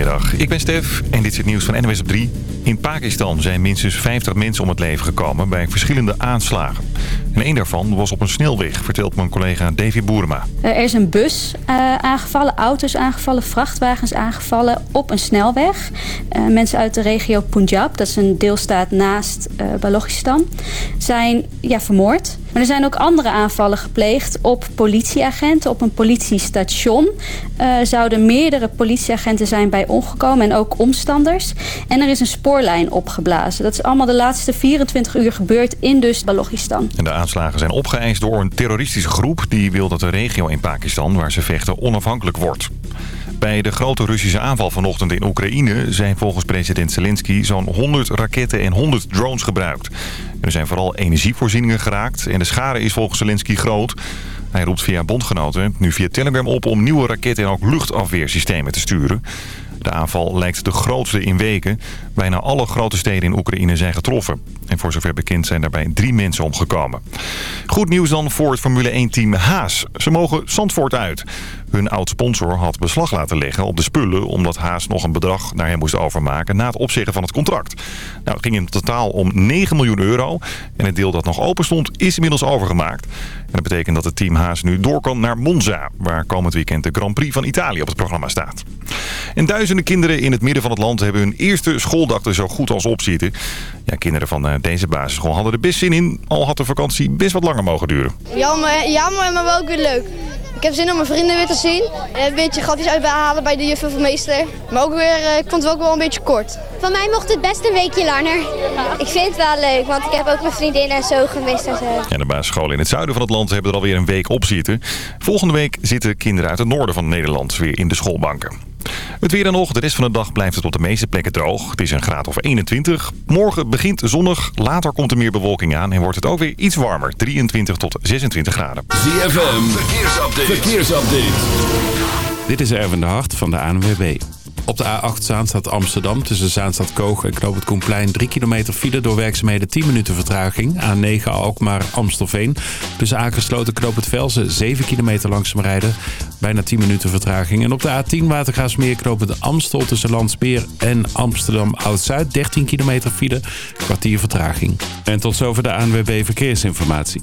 Goedemiddag, ik ben Stef en dit is het nieuws van NWS op 3. In Pakistan zijn minstens 50 mensen om het leven gekomen bij verschillende aanslagen. En één daarvan was op een snelweg, vertelt mijn collega Davy Boerema. Er is een bus uh, aangevallen, auto's aangevallen, vrachtwagens aangevallen op een snelweg. Uh, mensen uit de regio Punjab, dat is een deelstaat naast uh, Balochistan, zijn ja, vermoord. Maar er zijn ook andere aanvallen gepleegd op politieagenten, op een politiestation. Uh, zouden meerdere politieagenten zijn bij omgekomen en ook omstanders. En er is een spoorlijn opgeblazen. Dat is allemaal de laatste 24 uur gebeurd in dus Balochistan. En de aanslagen zijn opgeëist door een terroristische groep... die wil dat de regio in Pakistan waar ze vechten onafhankelijk wordt. Bij de grote Russische aanval vanochtend in Oekraïne... zijn volgens president Zelensky zo'n 100 raketten en 100 drones gebruikt. Er zijn vooral energievoorzieningen geraakt... en de schade is volgens Zelensky groot... Hij roept via bondgenoten nu via Telegram op om nieuwe raketten en ook luchtafweersystemen te sturen. De aanval lijkt de grootste in weken. Bijna alle grote steden in Oekraïne zijn getroffen. En voor zover bekend zijn daarbij drie mensen omgekomen. Goed nieuws dan voor het Formule 1-team Haas. Ze mogen Zandvoort uit. Hun oud-sponsor had beslag laten leggen op de spullen... omdat Haas nog een bedrag naar hem moest overmaken na het opzeggen van het contract. Nou, het ging in totaal om 9 miljoen euro. En het deel dat nog open stond is inmiddels overgemaakt. En dat betekent dat het team Haas nu door kan naar Monza... waar komend weekend de Grand Prix van Italië op het programma staat. En duizenden kinderen in het midden van het land hebben hun eerste schooldag er zo goed als op zitten. Ja, kinderen van deze basisschool hadden er best zin in, al had de vakantie best wat langer mogen duren. Jammer, jammer maar wel ook weer leuk. Ik heb zin om mijn vrienden weer te zien. Een beetje gatjes uithalen bij de juffen van meester. Maar ook weer, ik vond het ook wel een beetje kort. Van mij mocht het best een weekje langer. Ik vind het wel leuk, want ik heb ook mijn vriendinnen en zo gemist. En zo. Ja, de basisscholen in het zuiden van het land hebben er alweer een week op zitten. Volgende week zitten kinderen uit het noorden van Nederland weer in de schoolbanken. Het weer dan nog. De rest van de dag blijft het op de meeste plekken droog. Het is een graad of 21. Morgen begint zonnig. Later komt er meer bewolking aan en wordt het ook weer iets warmer. 23 tot 26 graden. ZFM. Verkeersupdate. Verkeersupdate. Dit is Erwin de Hart van de ANWB. Op de A8 Zaanstad Amsterdam tussen Zaanstad Koog en Knoop het Koenplein 3 kilometer file door werkzaamheden 10 minuten vertraging. A9 Alkmaar Amstelveen. Tussen Akersloten Knoop het Velsen 7 kilometer langzaam rijden. Bijna 10 minuten vertraging. En op de A10 Watergaasmeer Knoop het Amstel tussen Landsmeer en Amsterdam Oud-Zuid 13 kilometer file. Kwartier vertraging. En tot zover de ANWB Verkeersinformatie.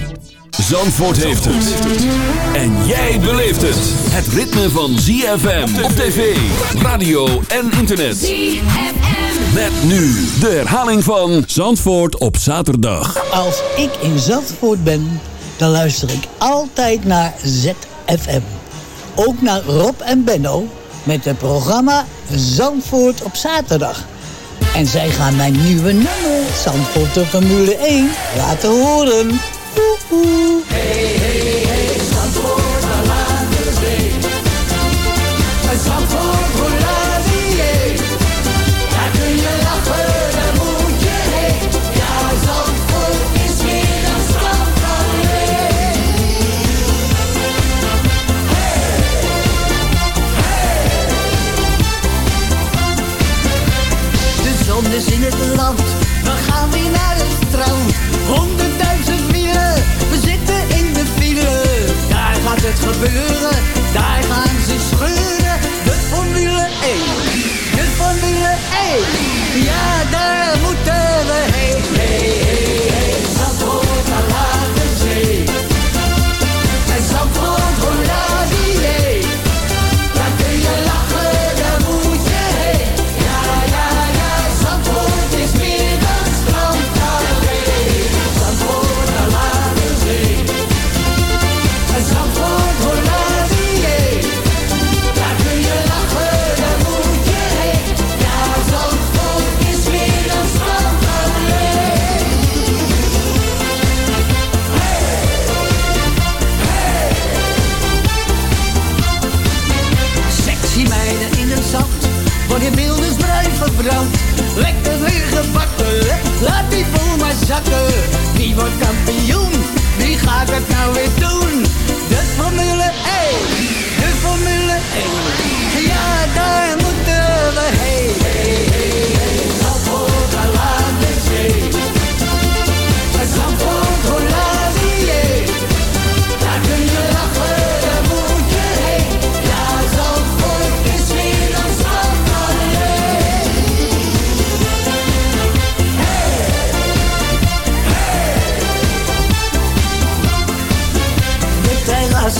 Zandvoort heeft het. En jij beleeft het. Het ritme van ZFM op tv, radio en internet. ZFM. Met nu de herhaling van Zandvoort op zaterdag. Als ik in Zandvoort ben, dan luister ik altijd naar ZFM. Ook naar Rob en Benno met het programma Zandvoort op zaterdag. En zij gaan mijn nieuwe nummer, Zandvoort de Formule 1, laten horen. Hey, hey, hey, Zandvoort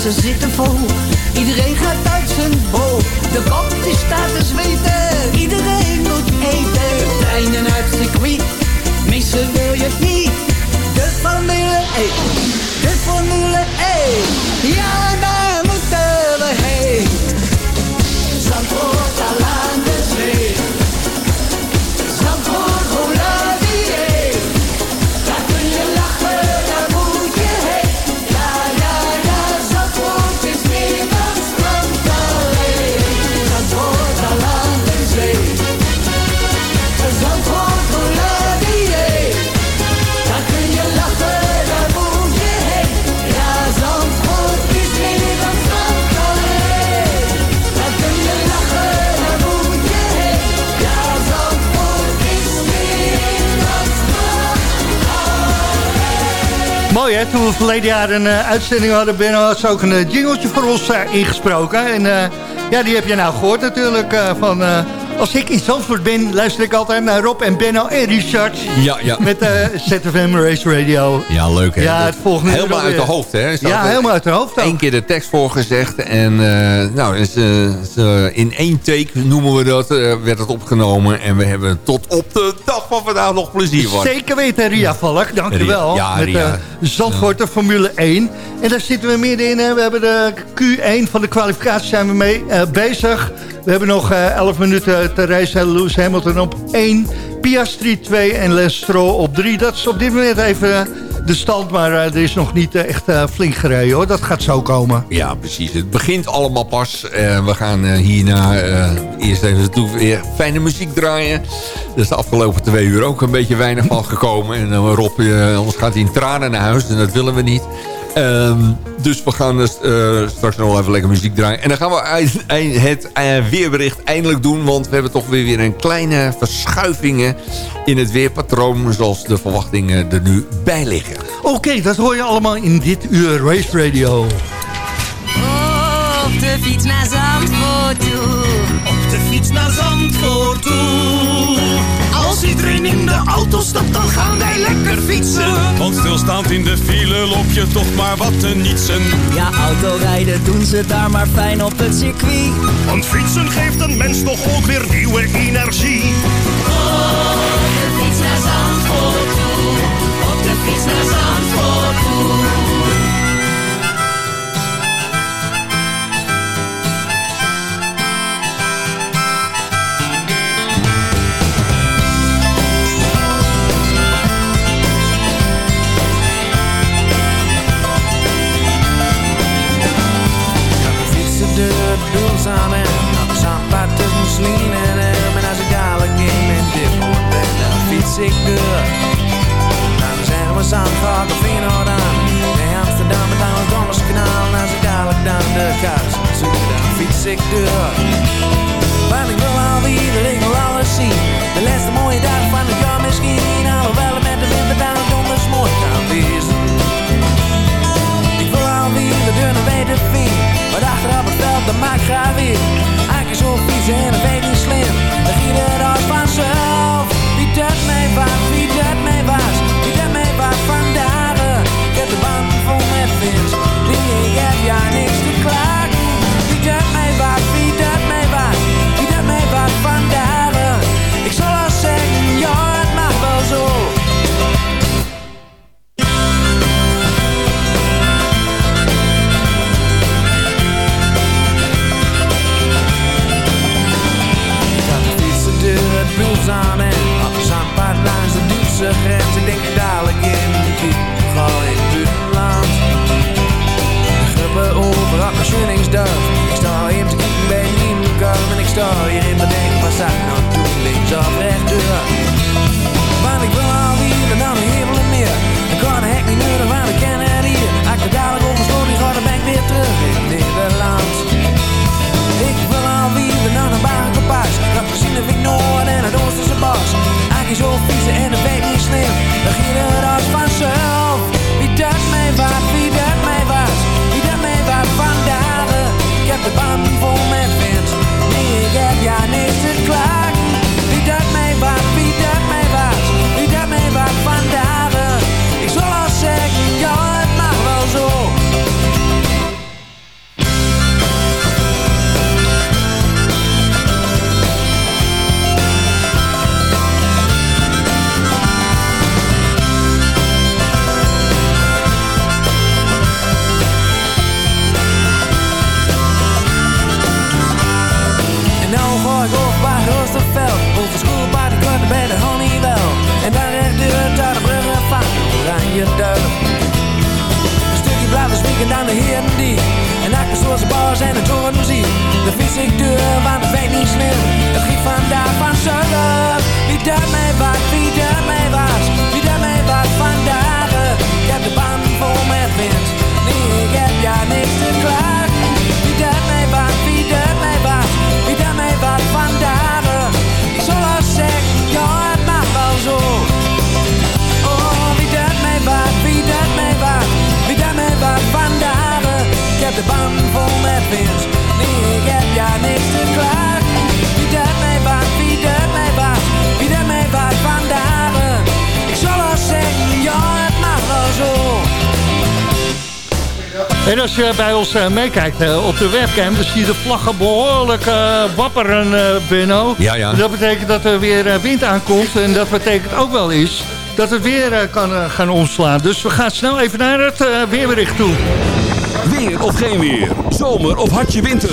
terrassen zitten vol, iedereen gaat uit zijn bol. De kop die staat te zweten, iedereen moet eten. Treinen uit circuit, missen wil je niet. De Formule 1, de Formule 1, ja toen we verleden jaar een eh, uitzending hadden, Ben had ze ook een uh, jingletje voor ons eh, ingesproken. En eh, ja, die heb je nou gehoord natuurlijk. eh, van, eh, als ik in Zandvoort ben, luister ik altijd naar Rob en Benno en Richard. Ja, ja. Met eh ZFM Race Radio. Ja, leuk hè. Ja, het volgende Helemaal uit de hoofd hè. Is Ja, helemaal uit de hoofd. Eén keer de tekst voorgezegd en eh, nou, ze, ze- in één take noemen we dat, werd het opgenomen. En we hebben tot op de dag van vandaag nog plezier van. Zeker weten, Ria Valk. Dankjewel. Ja, Met Ria. eh, Zandvoort de Formule 1. En daar zitten we middenin. Hè. We hebben de Q1 van de kwalificatie zijn we mee bezig. We hebben nog eh 11 minuten te racen. Lewis Hamilton op 1. Piastri 2 en Les op 3. Dat is op dit moment even de stand. Maar eh, er is nog niet eh, echt eh, flink gereden hoor. Dat gaat zo komen. Ja, precies. Het begint allemaal pas. Eh, we gaan eh, hierna eh, eerst even toe weer fijne muziek draaien. Er is de afgelopen twee uur ook een beetje weinig van gekomen. En eh, Rob, eh, anders gaat in tranen naar huis. En dat willen we niet. Ehm, dus we gaan dus, eh, straks nog wel even lekker muziek draaien. En dan gaan we eind- eind- het eh, weerbericht eindelijk doen. Want we hebben toch weer, weer een kleine verschuivingen in het weerpatroon. Zoals de verwachtingen er nu bij liggen. Oké, dat hoor je allemaal in dit uur Race Radio. Op de fiets naar Zandvoort toe. Op de fiets naar Zandvoort toe. Als iedereen in de auto stapt, dan gaan wij lekker fietsen. Want stilstaand in de file loop je toch maar wat te nietsen. Ja, autorijden doen ze daar maar fijn op het circuit. Want fietsen geeft een mens toch ook weer nieuwe energie. Op de fiets naar Zandvoort toe. Op de fiets naar Zandvoort toe. Ik. Nou, dan zeggen we Zandvoort of Feyenoord aan. Nee, Amsterdam met aan het Dommerskanaal. En als ik dadelijk dan de kaars zoek, dan fiets ik door. Want ik wil alweer, ik wil alles zien. De laatste mooie dag van het jaar misschien. Alhoewel het met de winter dan donders mooi kan wezen. Ik wil alweer de deur naar weten wie. Maar achteraf het veld, dat maakt graag weer. Eigenlijk zo fietsen en dat weet niet slim. Dan giet het als de band vol met wind Nee, ik heb ja niks te klagen Wie dat mij wat, wie dat mij wat Wie dat mij wat vandaag Ik zal al zeggen, ja het mag wel zo En als je bij ons eh, meekijkt eh, op de webcam... dan zie je de vlaggen behoorlijk eh, wapperen, eh Benno. Ja, ja. Dat betekent dat er weer wind aankomt. En dat betekent ook wel eens dat het weer kan gaan omslaan. Dus we gaan snel even naar het weerbericht toe. Weer of geen weer. Zomer of hartje winter.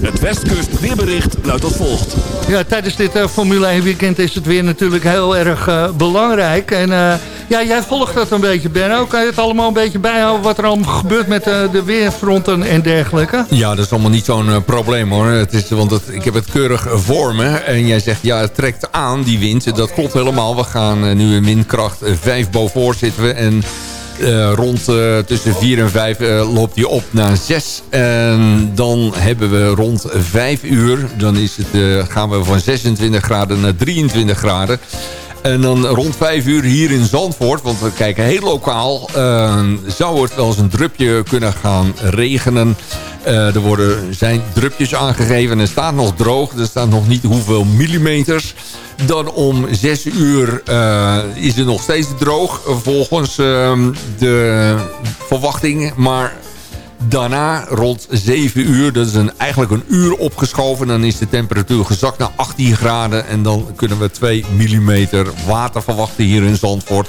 Het Westkust weerbericht luidt als volgt. Ja, tijdens dit eh, Formule 1 weekend is het weer natuurlijk heel erg eh, belangrijk. En eh, ja, jij volgt dat een beetje, Benno. Kan je het allemaal een beetje bijhouden wat er allemaal gebeurt met eh, de weerfronten en dergelijke? Ja, dat is allemaal niet zo'n probleem hoor. Het is, want het, ik heb het keurig voor me. En jij zegt, ja, het trekt aan, die wind. Dat klopt helemaal. We gaan nu in windkracht 5 boven zitten we. En eh, rond eh, tussen 4 en 5 eh, loopt die op naar 6. En dan hebben we rond 5 uur, dan is het, gaan we van 26 graden naar 23 graden. En dan rond 5 uur hier in Zandvoort, want we kijken heel lokaal... zou het wel eens een drupje kunnen gaan regenen. Eh, er worden, zijn drupjes aangegeven en het staat nog droog. Er staat nog niet hoeveel millimeters. Dan om 6 uur eh, is het nog steeds droog volgens ehm, de verwachting. Maar daarna rond 7 uur, dat is eigenlijk een uur opgeschoven. Dan is de temperatuur gezakt naar 18 graden. En dan kunnen we 2 millimeter water verwachten hier in Zandvoort.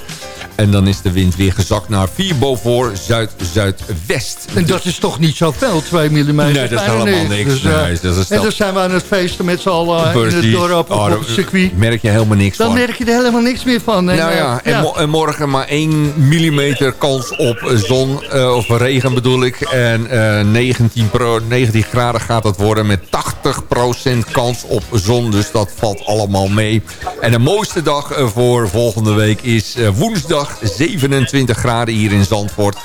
En dan is de wind weer gezakt naar 4 boven zuid-zuidwest. En dat is toch niet zoveel, 2 mm? Nee, dat is helemaal niks. eh, Nee, dat is en dan dat- zijn we aan het feesten met z'n allen in het dorp Oh, op daar het circuit. merk je helemaal niks Dan van. merk je er helemaal niks meer van. En, nou ja, eh, en, mo- en morgen maar 1 millimeter kans op zon, eh, of regen bedoel ik. En eh 19, pro, 19 graden gaat het worden met 80% kans op zon. Dus dat valt allemaal mee. En de mooiste dag eh, voor volgende week is eh, woensdag 27 graden hier in Zandvoort.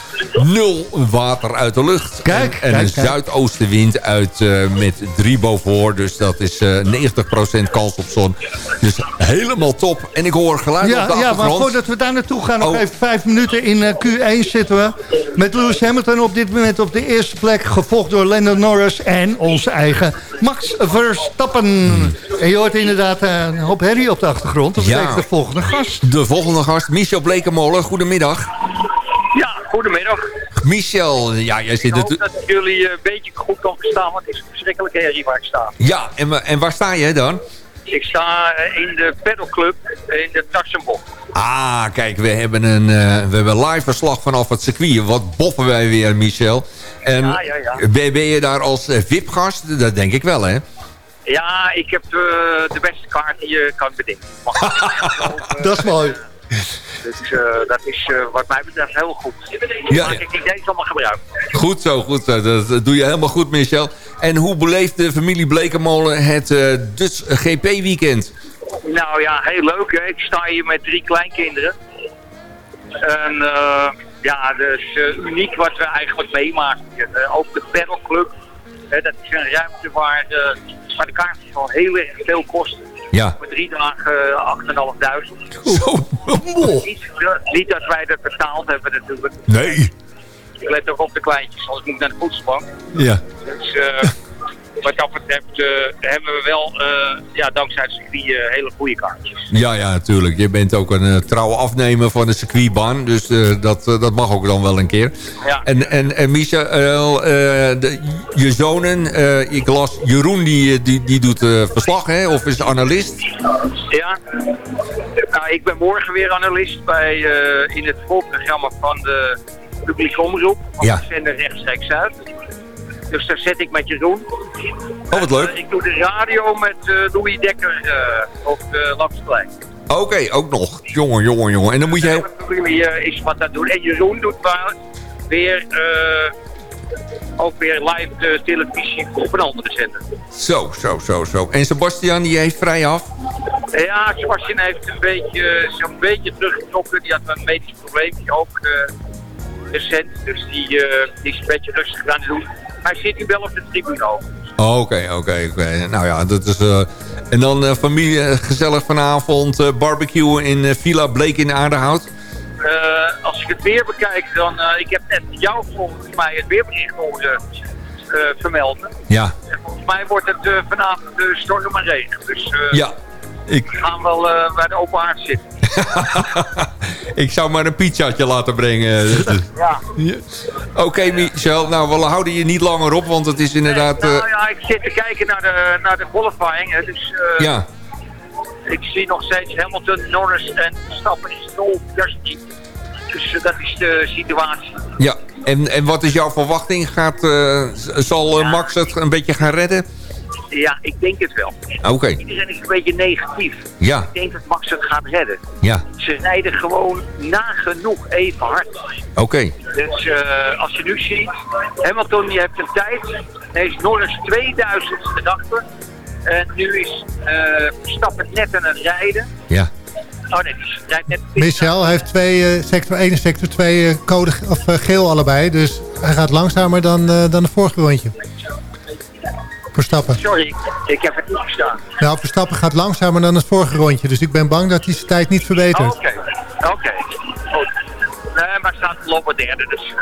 Nul water uit de lucht. Kijk, en, en kijk, een zuidoostenwind uit eh, met 3 boven. Dus dat is eh 90% kans op zon. Dus helemaal top. En ik hoor geluid op de Ja, ja, maar voordat we daar naartoe gaan, nog Oh. even vijf minuten in eh, Q1 zitten we. Met Lewis Hamilton op dit moment op de eerste plek. Gevolgd door Lando Norris en onze eigen Max Verstappen. En je hoort inderdaad eh, een hoop herrie op de achtergrond. Dat Ja. betekent de volgende gast. De volgende gast, Michel Blekemolen. Goedemiddag. Ja, goedemiddag. Michel, ja, jij Ik zit hoop er... dat ik jullie eh, een beetje goed kan verstaan, want het is een verschrikkelijke herrie waar ik sta. Ja, en, en waar sta je dan? Ik sta eh, in de pedalclub in de Taxenbocht. Ah, kijk, we hebben een eh, we hebben live verslag vanaf het circuit. Wat boffen wij weer, Michel. En Ja, ja, ja. Ben, ben je daar als VIP-gast? Dat denk ik wel, hè? Ja, ik heb eh, de beste kaart die je kan bedenken. Dat is mooi. Dus eh, dat is eh, wat mij betreft heel goed. Ja, Maak ik niet eens allemaal gebruik. Goed zo, goed zo. Dat, doe je helemaal goed, Michel. En hoe beleeft de familie Blekemolen het eh Dutch GP-weekend? Nou ja, heel leuk hè. Ik sta hier met drie kleinkinderen. En Ja, dat is eh, uniek wat we eigenlijk meemaken. Ook de Battle Club. hè, dat is een ruimte waar, de waar de kaartjes al heel erg veel kosten. Ja. Voor drie dagen uh, 8.500. Zo, Niet, niet dat wij dat betaald hebben natuurlijk. Nee. Ik let ook op de kleintjes, anders moet ik naar de voedselbank. Ja. Dus eh, wat dat betreft eh, hebben we wel, eh, ja, dankzij het circuit, eh, hele goede kaartjes. Ja, ja, natuurlijk. Je bent ook een trouwe afnemer van de circuitbaan. Dus dat, dat mag ook dan wel een keer. Ja. En, en, en de, je zonen, ik las Jeroen, die, die, die doet verslag, hè? Of is analist. Ja, nou, ik ben morgen weer analist bij, in het volprogramma van de publieke omroep. Van Ja. de zender rechtstreeks uit. Dus daar zit ik met Jeroen. Oh, wat leuk. Eh, ik doe de radio met eh, Louis Dekker eh, op de Lapsplein. Oké, ook nog. Jongen, jongen, jongen. En dan moet je heel... Familie is wat dat doen. En Jeroen doet wel weer, ook weer live de televisie op een andere zender. Zo, zo, zo, zo. En Sebastian, die heeft vrij af. Ja, Sebastian heeft een beetje, zo'n beetje teruggetrokken. Die had een medisch probleempje ook eh, recent. Dus die, die is een beetje rustig aan het doen. Hij zit nu wel op de tribune ook. Oh, Oké, oké, oké. Nou ja, dat is... eh, En dan eh, familie eh, gezellig vanavond barbecue in Villa Bleek in Aardehout. Eh, als ik het weer bekijk, dan... ik heb net jou volgens mij het weerbericht horen vermelden. Ja. En volgens mij wordt het vanavond storm en regen. Dus Ja. Ik, we gaan wel bij de open haard zitten. ik zou maar een pizzaatje laten brengen. Ja. Oké, Michel. Nou, we houden je niet langer op, want het is inderdaad... eh, Nou ja, ik zit te kijken naar de, naar de qualifying. Dus eh, ja. ik zie nog steeds Hamilton, Norris en Stappen is niet. Dus eh, dat is de situatie. Ja. En, en wat is jouw verwachting? Gaat, eh, z- zal eh, Max het een beetje gaan redden? Ja, ik denk het wel. Oké. Iedereen is een beetje negatief. Ja. Ik denk dat Max het gaat redden. Ja. Ze rijden gewoon nagenoeg even hard. Oké. Dus eh, als je nu ziet, Hamilton die heeft een tijd. Hij is Norris 2000 achter. En nu is eh Verstappen net aan het rijden. Ja. Oh nee, die rijdt net... Michel heeft twee, eh, sector 1 en sector 2 eh, code of, geel allebei. Dus hij gaat langzamer dan, eh, dan de vorige rondje. Verstappen. Sorry, ik, heb het niet verstaan. Nou, Verstappen gaat langzamer dan het vorige rondje. Dus ik ben bang dat hij zijn tijd niet Oh, verbetert. Oké, oké. Goed. Nee, maar staat lopen derde, dus...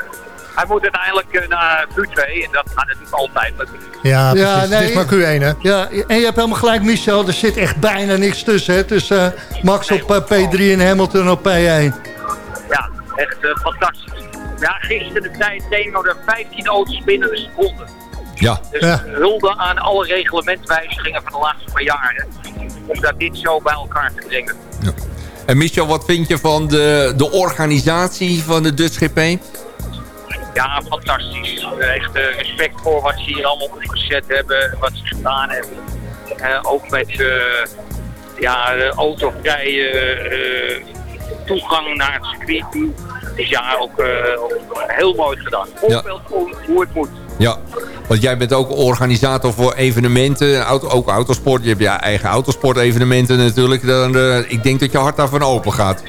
Hij moet uiteindelijk eh, naar Q2 en dat gaat natuurlijk altijd. Ja, precies. Ja, Het nee. is maar Q1, hè? Ja, en je hebt helemaal gelijk, Michel. Er zit echt bijna niks tussen. Hè? Tussen eh, Max op eh, P3 en Hamilton op P1. Ja, echt fantastisch. Ja, gisteren de tijd er 15 auto's binnen een seconde. Ja. Dus hulde aan alle reglementwijzigingen van de laatste paar jaren. Om dat dit zo bij elkaar te brengen. En Michel, wat vind je van de, de organisatie van de Dutch GP? Ja, fantastisch. Echt eh, respect voor wat ze hier allemaal opgezet hebben. Wat ze gedaan hebben. Eh, ook met eh ja, autovrije toegang naar het circuit. Dus ja, ook heel mooi gedaan. Voorbeeld voor hoe het moet. Ja, want jij bent ook organisator voor evenementen, auto, ook autosport. Je hebt je eigen autosport-evenementen natuurlijk. Dan, eh, ik denk dat je hart daarvan open gaat.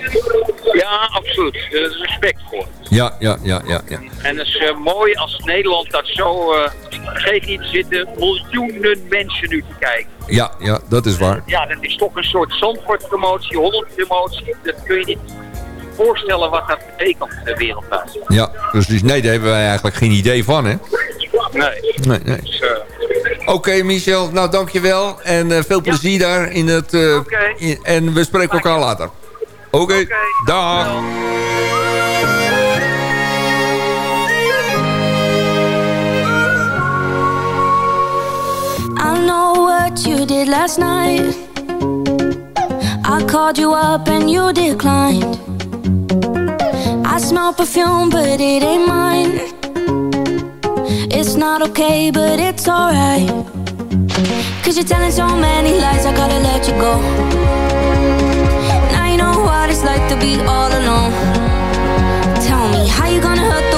Ja, absoluut. Er is respect voor. Ja, ja, ja, ja. ja. En het is eh, mooi als Nederland dat zo... eh geef niet zitten miljoenen mensen nu te kijken. Ja, ja, dat is waar. Ja, dat is toch een soort Zandvoort-promotie, Holland-promotie. Dat kun je niet voorstellen wat dat betekent in de wereld. thuis. Ja, precies. Nee, daar hebben wij eigenlijk geen idee van, hè? Nee. Nee, nee. Dus, eh, Oké, Michel. Nou, dankjewel. En eh, veel plezier daar in het... eh, in- en we spreken elkaar later. Oké, dag. I know what you did last night. I called you up and you declined. I smell perfume, but it ain't mine. It's not okay, but it's alright. Cause you're telling so many lies, I gotta let you go. Now you know what it's like to be all alone. Tell me, how you gonna hurt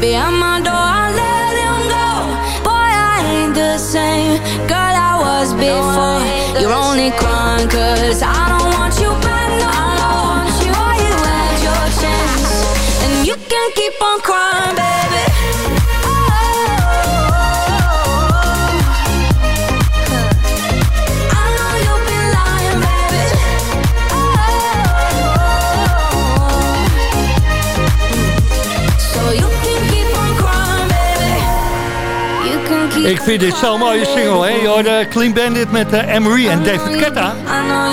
baby at Ik vind dit zo'n mooie single, hè? Je hoorde Clean Bandit met uh, Emery en David Ketta.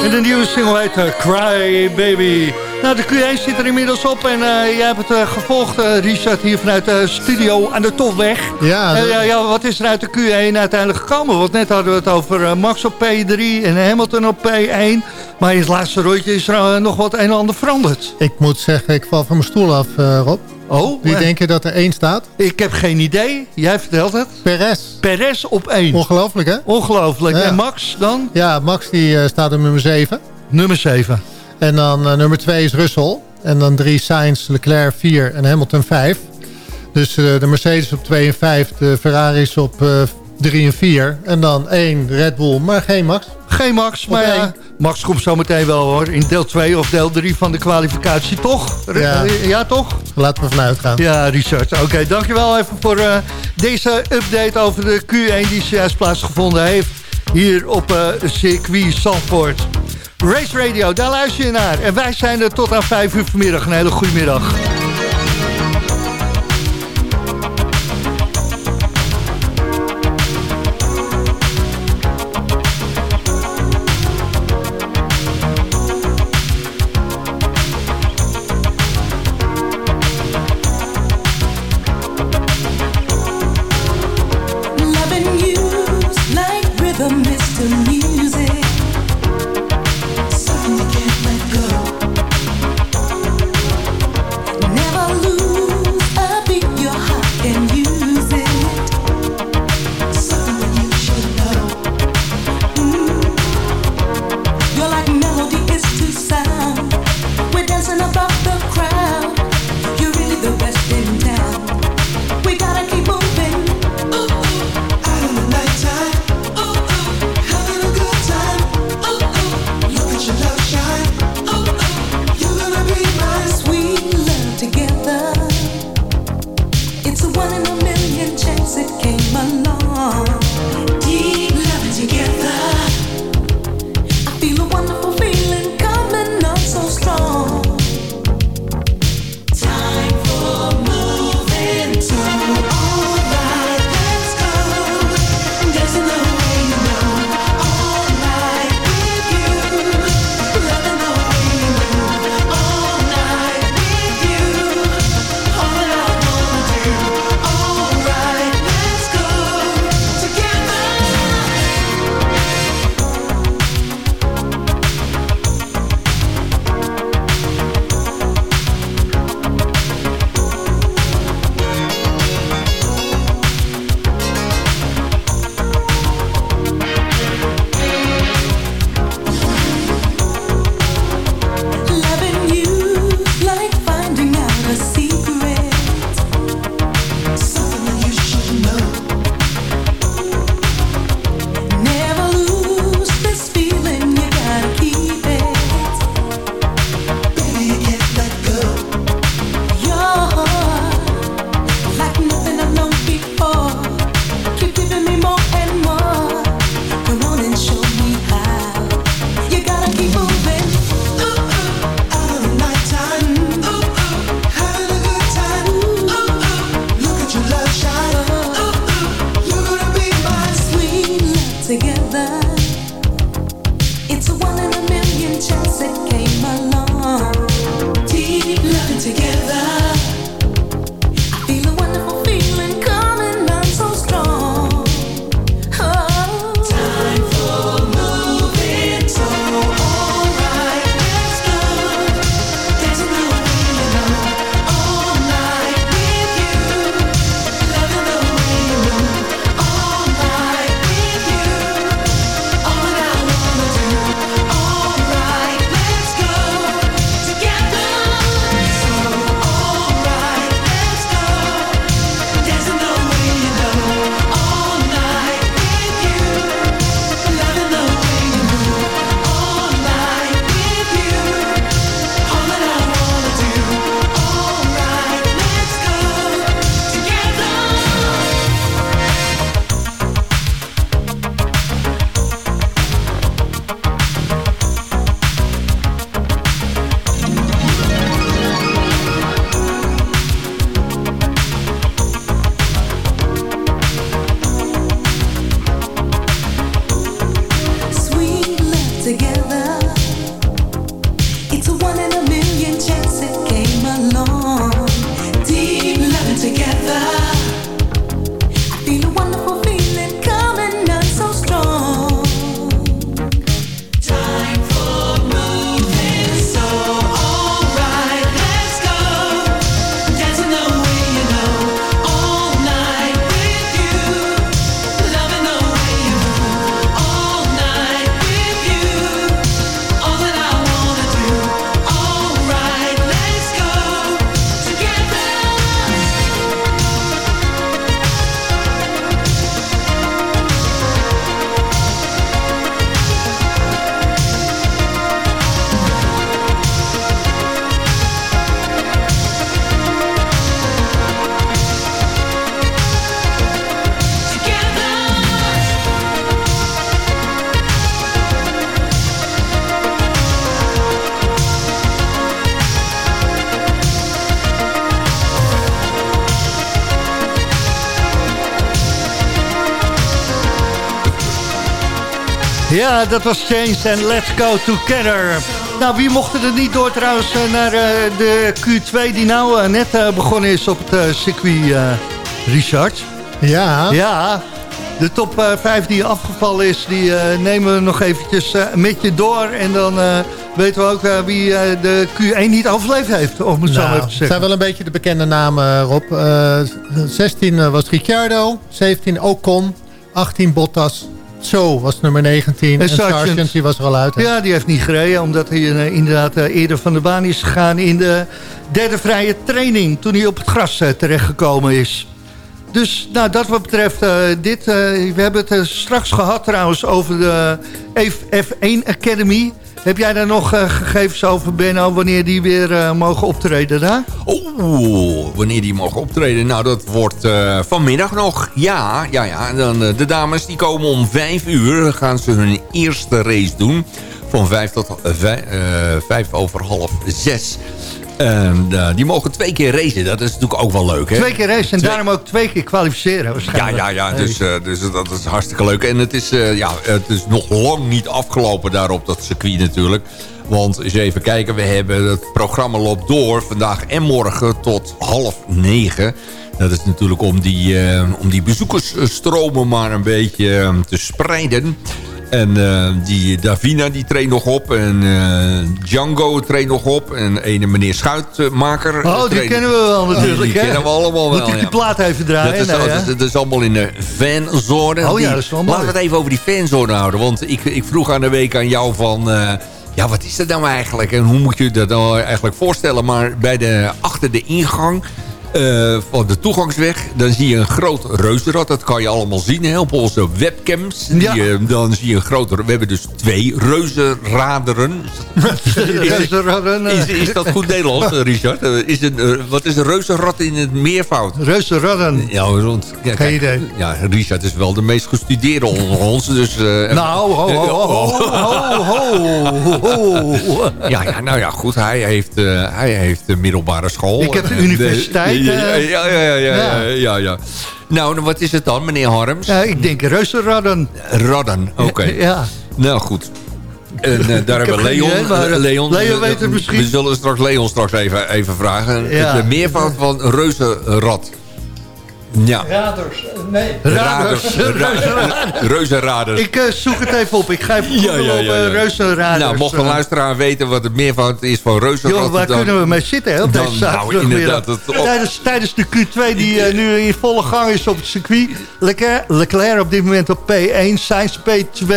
En de nieuwe single heet eh, Cry Baby. Nou, de Q1 zit er inmiddels op en eh, jij hebt het gevolgd, Richard, hier vanuit de studio aan de Tolweg. Ja, ja, ja, wat is er uit de Q1 uiteindelijk gekomen? Want net hadden we het over Max op P3 en Hamilton op P1. Maar in het laatste rondje is er nog wat een en ander veranderd. Ik moet zeggen, ik val van mijn stoel af, Rob. Oh, Wie eh, denk je dat er één staat? Ik heb geen idee. Jij vertelt het. Perez. Perez op één. Ongelooflijk, hè? Ongelooflijk. Ja. En Max dan? Ja, Max die eh, staat op nummer 7. Nummer 7. En dan eh, nummer 2 is Russell. En dan 3 Sainz, Leclerc 4 en Hamilton 5. Dus de Mercedes op 2 en 5, de Ferraris op 3 en 4. En dan 1 Red Bull, maar geen Max. Geen Max, maar ja. Max komt zo meteen wel hoor. In deel 2 of deel 3 van de kwalificatie, toch? Ja. eh, ja toch? Laten we vanuit gaan. Ja, Richard. Oké, dankjewel even voor eh, deze update over de Q1 die zojuist plaatsgevonden heeft. Hier op eh circuit Zandvoort. Race Radio, daar luister je naar. En wij zijn er tot aan 5 uur vanmiddag. Een hele goede middag. Ja, dat was Change en Let's Go Together. Nou, wie mocht er niet door trouwens eh, naar eh, de Q2 die nou eh, net begonnen is op het circuit, Richard? Ja. Ja, de top eh, 5 die afgevallen is, die nemen we nog eventjes met je door. En dan weten we ook wie de Q1 niet overleefd heeft, zo maar Nou, even het zijn wel een beetje de bekende namen, Rob. Eh, 16 was Ricciardo, 17 Ocon, 18 Bottas. Zo was nummer 19. En. Sargent, die was er al uit. hè? Ja, die heeft niet gereden, omdat hij eh, inderdaad eh, eerder van de baan is gegaan in de derde vrije training, toen hij op het gras eh, terechtgekomen is. Dus nou, dat wat betreft eh, dit, we hebben het straks gehad trouwens over de F1 Academy. Heb jij daar nog eh, gegevens over, Benno, wanneer die weer eh, mogen optreden daar? Oeh, wanneer die mogen optreden? Nou, dat wordt eh, vanmiddag nog. Ja, ja, ja. Dan, de dames die komen om vijf uur. Gaan ze hun eerste race doen. Van vijf tot vijf over half zes. En, eh, die mogen twee keer racen. Dat is natuurlijk ook wel leuk, hè? Twee keer race en Twee- daarom ook twee keer kwalificeren Ja, waarschijnlijk. ja, ja. Dus, eh, dus dat is hartstikke leuk. En het is, eh, ja, het is nog lang niet afgelopen daar op dat circuit natuurlijk. Want eens even kijken, we hebben het programma loopt door vandaag en morgen tot half negen. Dat is natuurlijk om die, eh, om die bezoekersstromen maar een beetje eh, te spreiden. En eh, die Davina die treedt nog op. En eh, Django treedt nog op. En ene meneer Schuitmaker. Oh, die treedt- kennen we wel natuurlijk, Die, kennen we allemaal wel, Moet ik die plaat even draaien? Dat is, dat, is, dat is allemaal in de fanzone. Oh ja, Die- dat is wel mooi. Laten we het even over die fanzone houden. Want ik, ik vroeg aan de week aan jou van... eh, ja, wat is dat nou eigenlijk? En hoe moet je dat nou eigenlijk voorstellen? Maar bij de, achter de ingang eh, van de toegangsweg... dan zie je een groot reuzenrad. Dat kan je allemaal zien hè, op onze webcams. Die, eh, dan zie je een grote... We hebben dus twee reuzenraderen. Reuzenradden, eh. Is, is dat goed Nederlands, eh, Richard? Eh, Is een, eh, wat is een reuzenrad in het meervoud? Reuzenradden. Ja, ja, Geen kijk, idee. Ja, Richard is wel de meest gestudeerde onder ons. Dus, eh, Nou, ho, ho, ho, ho, ho, ho. Ja, ja, nou ja, goed. Hij heeft, eh, hij heeft de middelbare school. Ik heb de Eh, universiteit, Ja, ja, eh. ja, ja, ja. Nou, wat is het dan, meneer Harms? Ja, ik denk reuzenradden. Radden, oké. Ja. Nou, goed. En eh, daar hebben we Leon. idee, maar, eh, Leon, Leon weet eh, het misschien. We zullen straks Leon straks even, even vragen. Ja. De meervoud van reuzenrad. Ja. Raders. Nee. Raders. Raders. Ra- Reuzenraders. Ik eh, zoek het even op. Ik ga even Ja, googlen ja, op ja, eh, ja. reuzenraders. Nou, mocht een Eh, luisteraar weten wat het meervoud is van reuzenrad... Joh, waar dan- kunnen we mee zitten hè, op dan- deze nou, zaterdagmiddag? inderdaad, het- op- tijdens, tijdens de Q2 die eh, nu in volle gang is op het circuit. Leclerc, Leclerc op dit moment op P1, Sainz P2.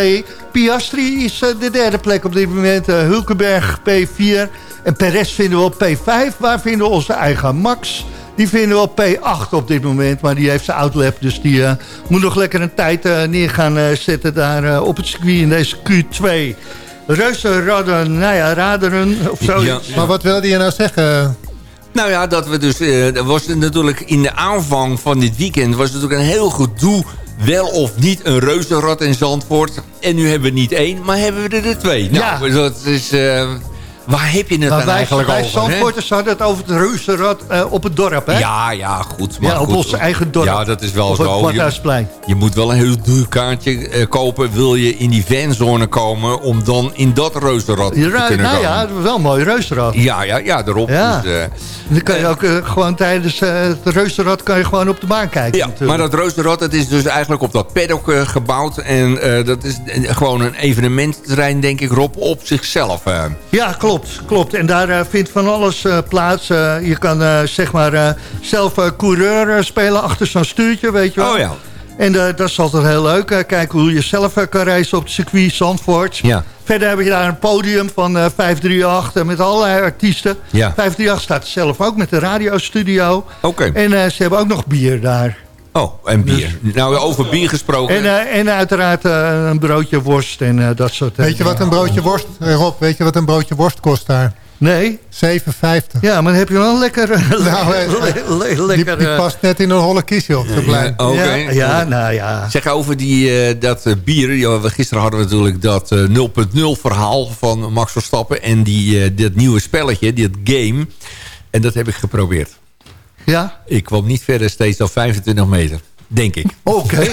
Piastri is eh, de derde plek op dit moment. eh, Hulkenberg P4. En Perez vinden we op P5. Waar vinden we onze eigen Max? Die vinden we op P8 op dit moment. Maar die heeft zijn outlap. Dus die eh, moet nog lekker een tijd eh, neer gaan eh, zetten daar eh, op het circuit in deze Q2. Reuzenradden, nou ja, raderen of zo. Ja. Maar wat wilde je nou zeggen? Nou ja, dat we dus... eh, er was natuurlijk in de aanvang van dit weekend... was natuurlijk een heel gedoe... wel of niet een reuzenrad in Zandvoort. En nu hebben we niet één, maar hebben we er er twee. Nou, dat is... eh, Waar heb je het dan wij, eigenlijk wij over? hè? Zandvoorters hadden het over het reuzenrad eh, op het dorp, hè? Ja, ja, goed. Maar Ja, op goed. ons eigen dorp. Ja, dat is wel zo. Je, je moet wel een heel duur kaartje eh, kopen. Wil je in die fanzone komen om dan in dat reuzenrad te kunnen nou komen. ja, wel een mooi reuzenrad. Ja, ja, ja, daarop. Ja. Dus, eh, Dan kan je ook gewoon tijdens het reuzenrad kan je gewoon op de baan kijken. ja, natuurlijk. maar dat reuzenrad dat is dus eigenlijk op dat paddock gebouwd. En dat is gewoon een evenemententerrein, denk ik, Rob, op zichzelf. Ja, klopt. Klopt. En daar eh, vindt van alles eh, plaats. Eh, je kan zeg maar zelf coureur spelen achter zo'n stuurtje, weet je wel. Oh ja. En dat is altijd heel leuk. kijken hoe je zelf kan reizen op het circuit Zandvoort. Ja. Verder heb je daar een podium van eh 538 eh, met allerlei artiesten. Ja. 538 staat zelf ook met de radiostudio. Oké. En ze hebben ook nog bier daar. Oh, en bier. Nou, over bier gesproken. En, eh, en uiteraard eh, een broodje worst en eh, dat soort Weet je wat een broodje worst... Rob, weet je wat een broodje worst kost daar? Nee. 7,50. Ja, maar dan heb je wel een lekker... Nou, le- le- Die, lekker die past net in een holle kiesje op. Ja, oké. Ja, ja, nou ja. Zeg over die, eh, dat bier. Ja, we- gisteren hadden we natuurlijk dat eh, 0.0 verhaal van Max Verstappen. En die, dit nieuwe spelletje, dit game. En dat heb ik geprobeerd. Ja? Ik kwam niet verder steeds dan 25 meter. Denk ik. Oké.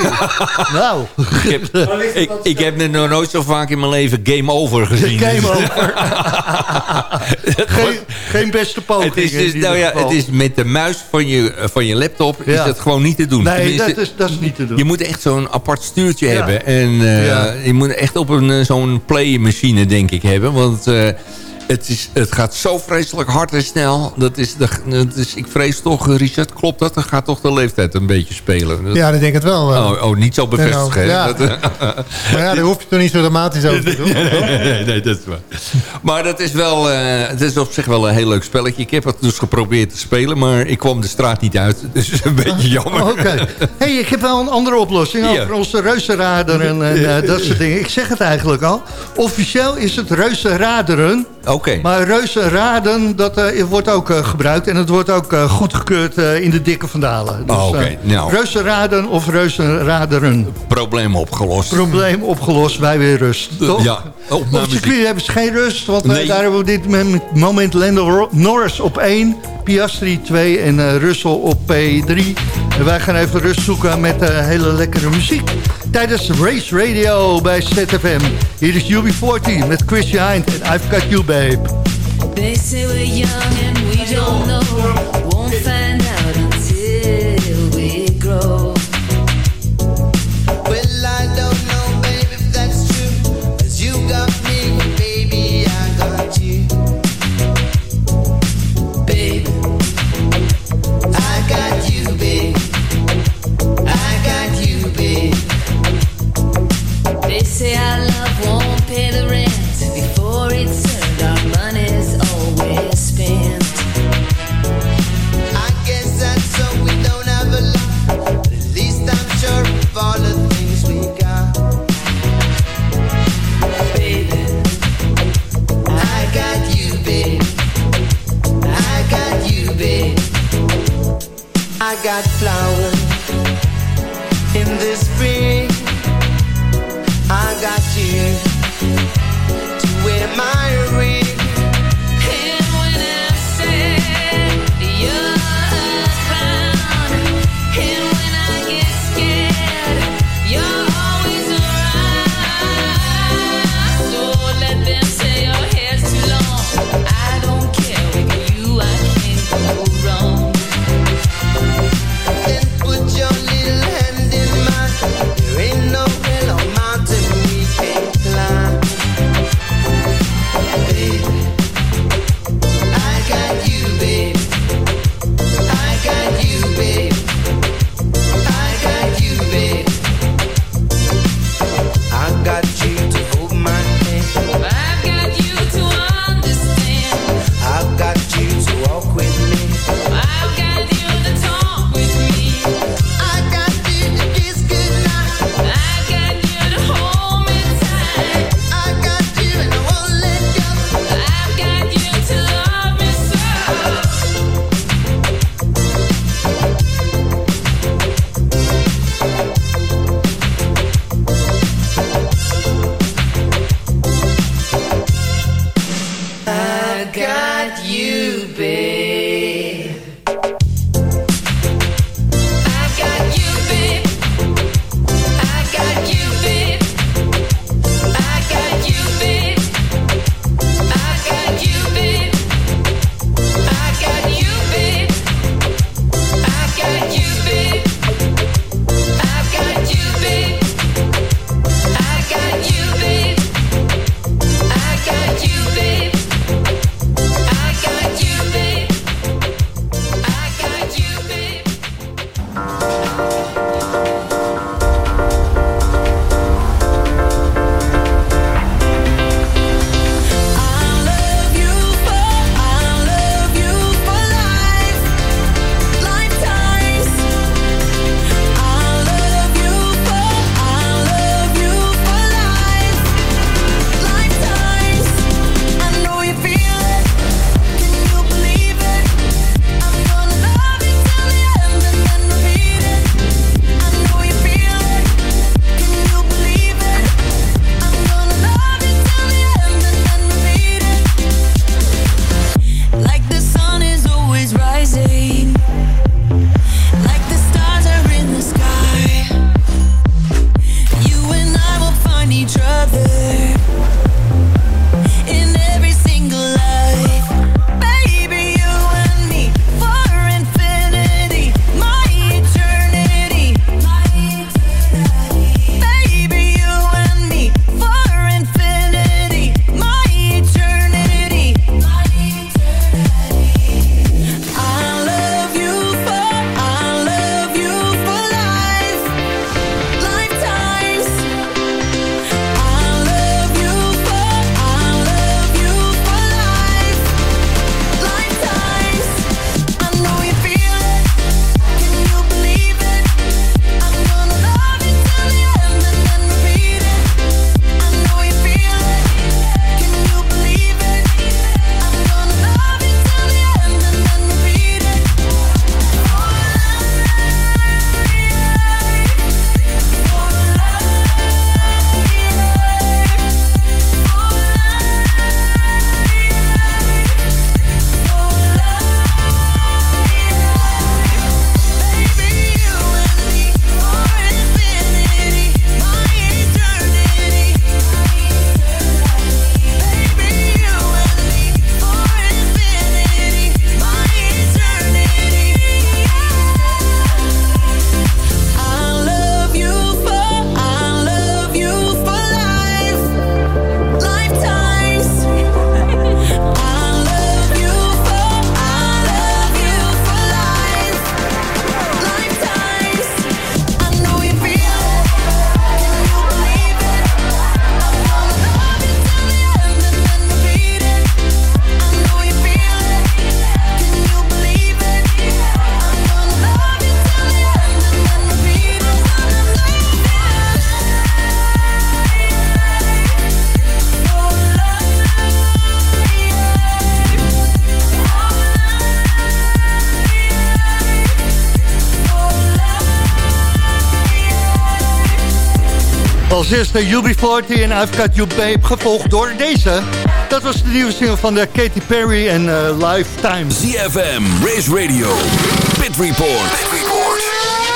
nou. Ik heb, ik, ik heb net nog nooit zo vaak in mijn leven game over gezien. Game over. geen, geen beste poging Het is, dus, nou ja, het is met de muis van je, eh, van je laptop is dat gewoon niet te doen. Nee, dat is, dat is niet te doen. Je moet echt zo'n apart stuurtje Ja. hebben. En eh, je moet echt op een eh, zo'n playmachine denk ik hebben. Want het, is, het gaat zo vreselijk hard en snel. Dat is, is, ik vrees toch, eh, Richard, klopt dat? Dan gaat toch de leeftijd een beetje spelen. Dat- Ja, dat denk ik het wel. eh. Oh, oh, niet zo bevestigen. hè? Ja. Dat, eh, Maar ja, daar hoef je toch niet zo dramatisch over te doen. nee, nee, nee, dat is waar. Maar dat is wel, eh, het is op zich wel een heel leuk spelletje. Ik heb het dus geprobeerd te spelen, maar ik kwam de straat niet uit. Dus een beetje jammer. Oké. hey, ik heb wel een andere oplossing Ja. over onze reuzenradar en, dat soort dingen. Ik zeg het eigenlijk al. Officieel is het reuzenraderen. Oké. Maar reuzenraden, dat eh, wordt ook eh, gebruikt. En het wordt ook eh, goedgekeurd in de dikke vandalen. Dus, Oh, eh, Nou. Reuzenraden of reuzenraderen. Probleem opgelost. Probleem opgelost, wij weer rust. Toch? Ja, op het circuit hebben ze geen rust, want Nee. daar hebben we dit moment- Lando Norris op 1, Piastri 2 en Russell op P3. En wij gaan even rust zoeken met hele lekkere muziek. Tijdens Race Radio bij ZFM. Hier is UB40 met Chris Hind en I've Got You Babe. They say we're young and we don't know. Als eerste UB40 en I've Got You Babe, gevolgd door deze. Dat was de nieuwe single van de Katy Perry en eh, Lifetime. ZFM, Race Radio, Pit Report.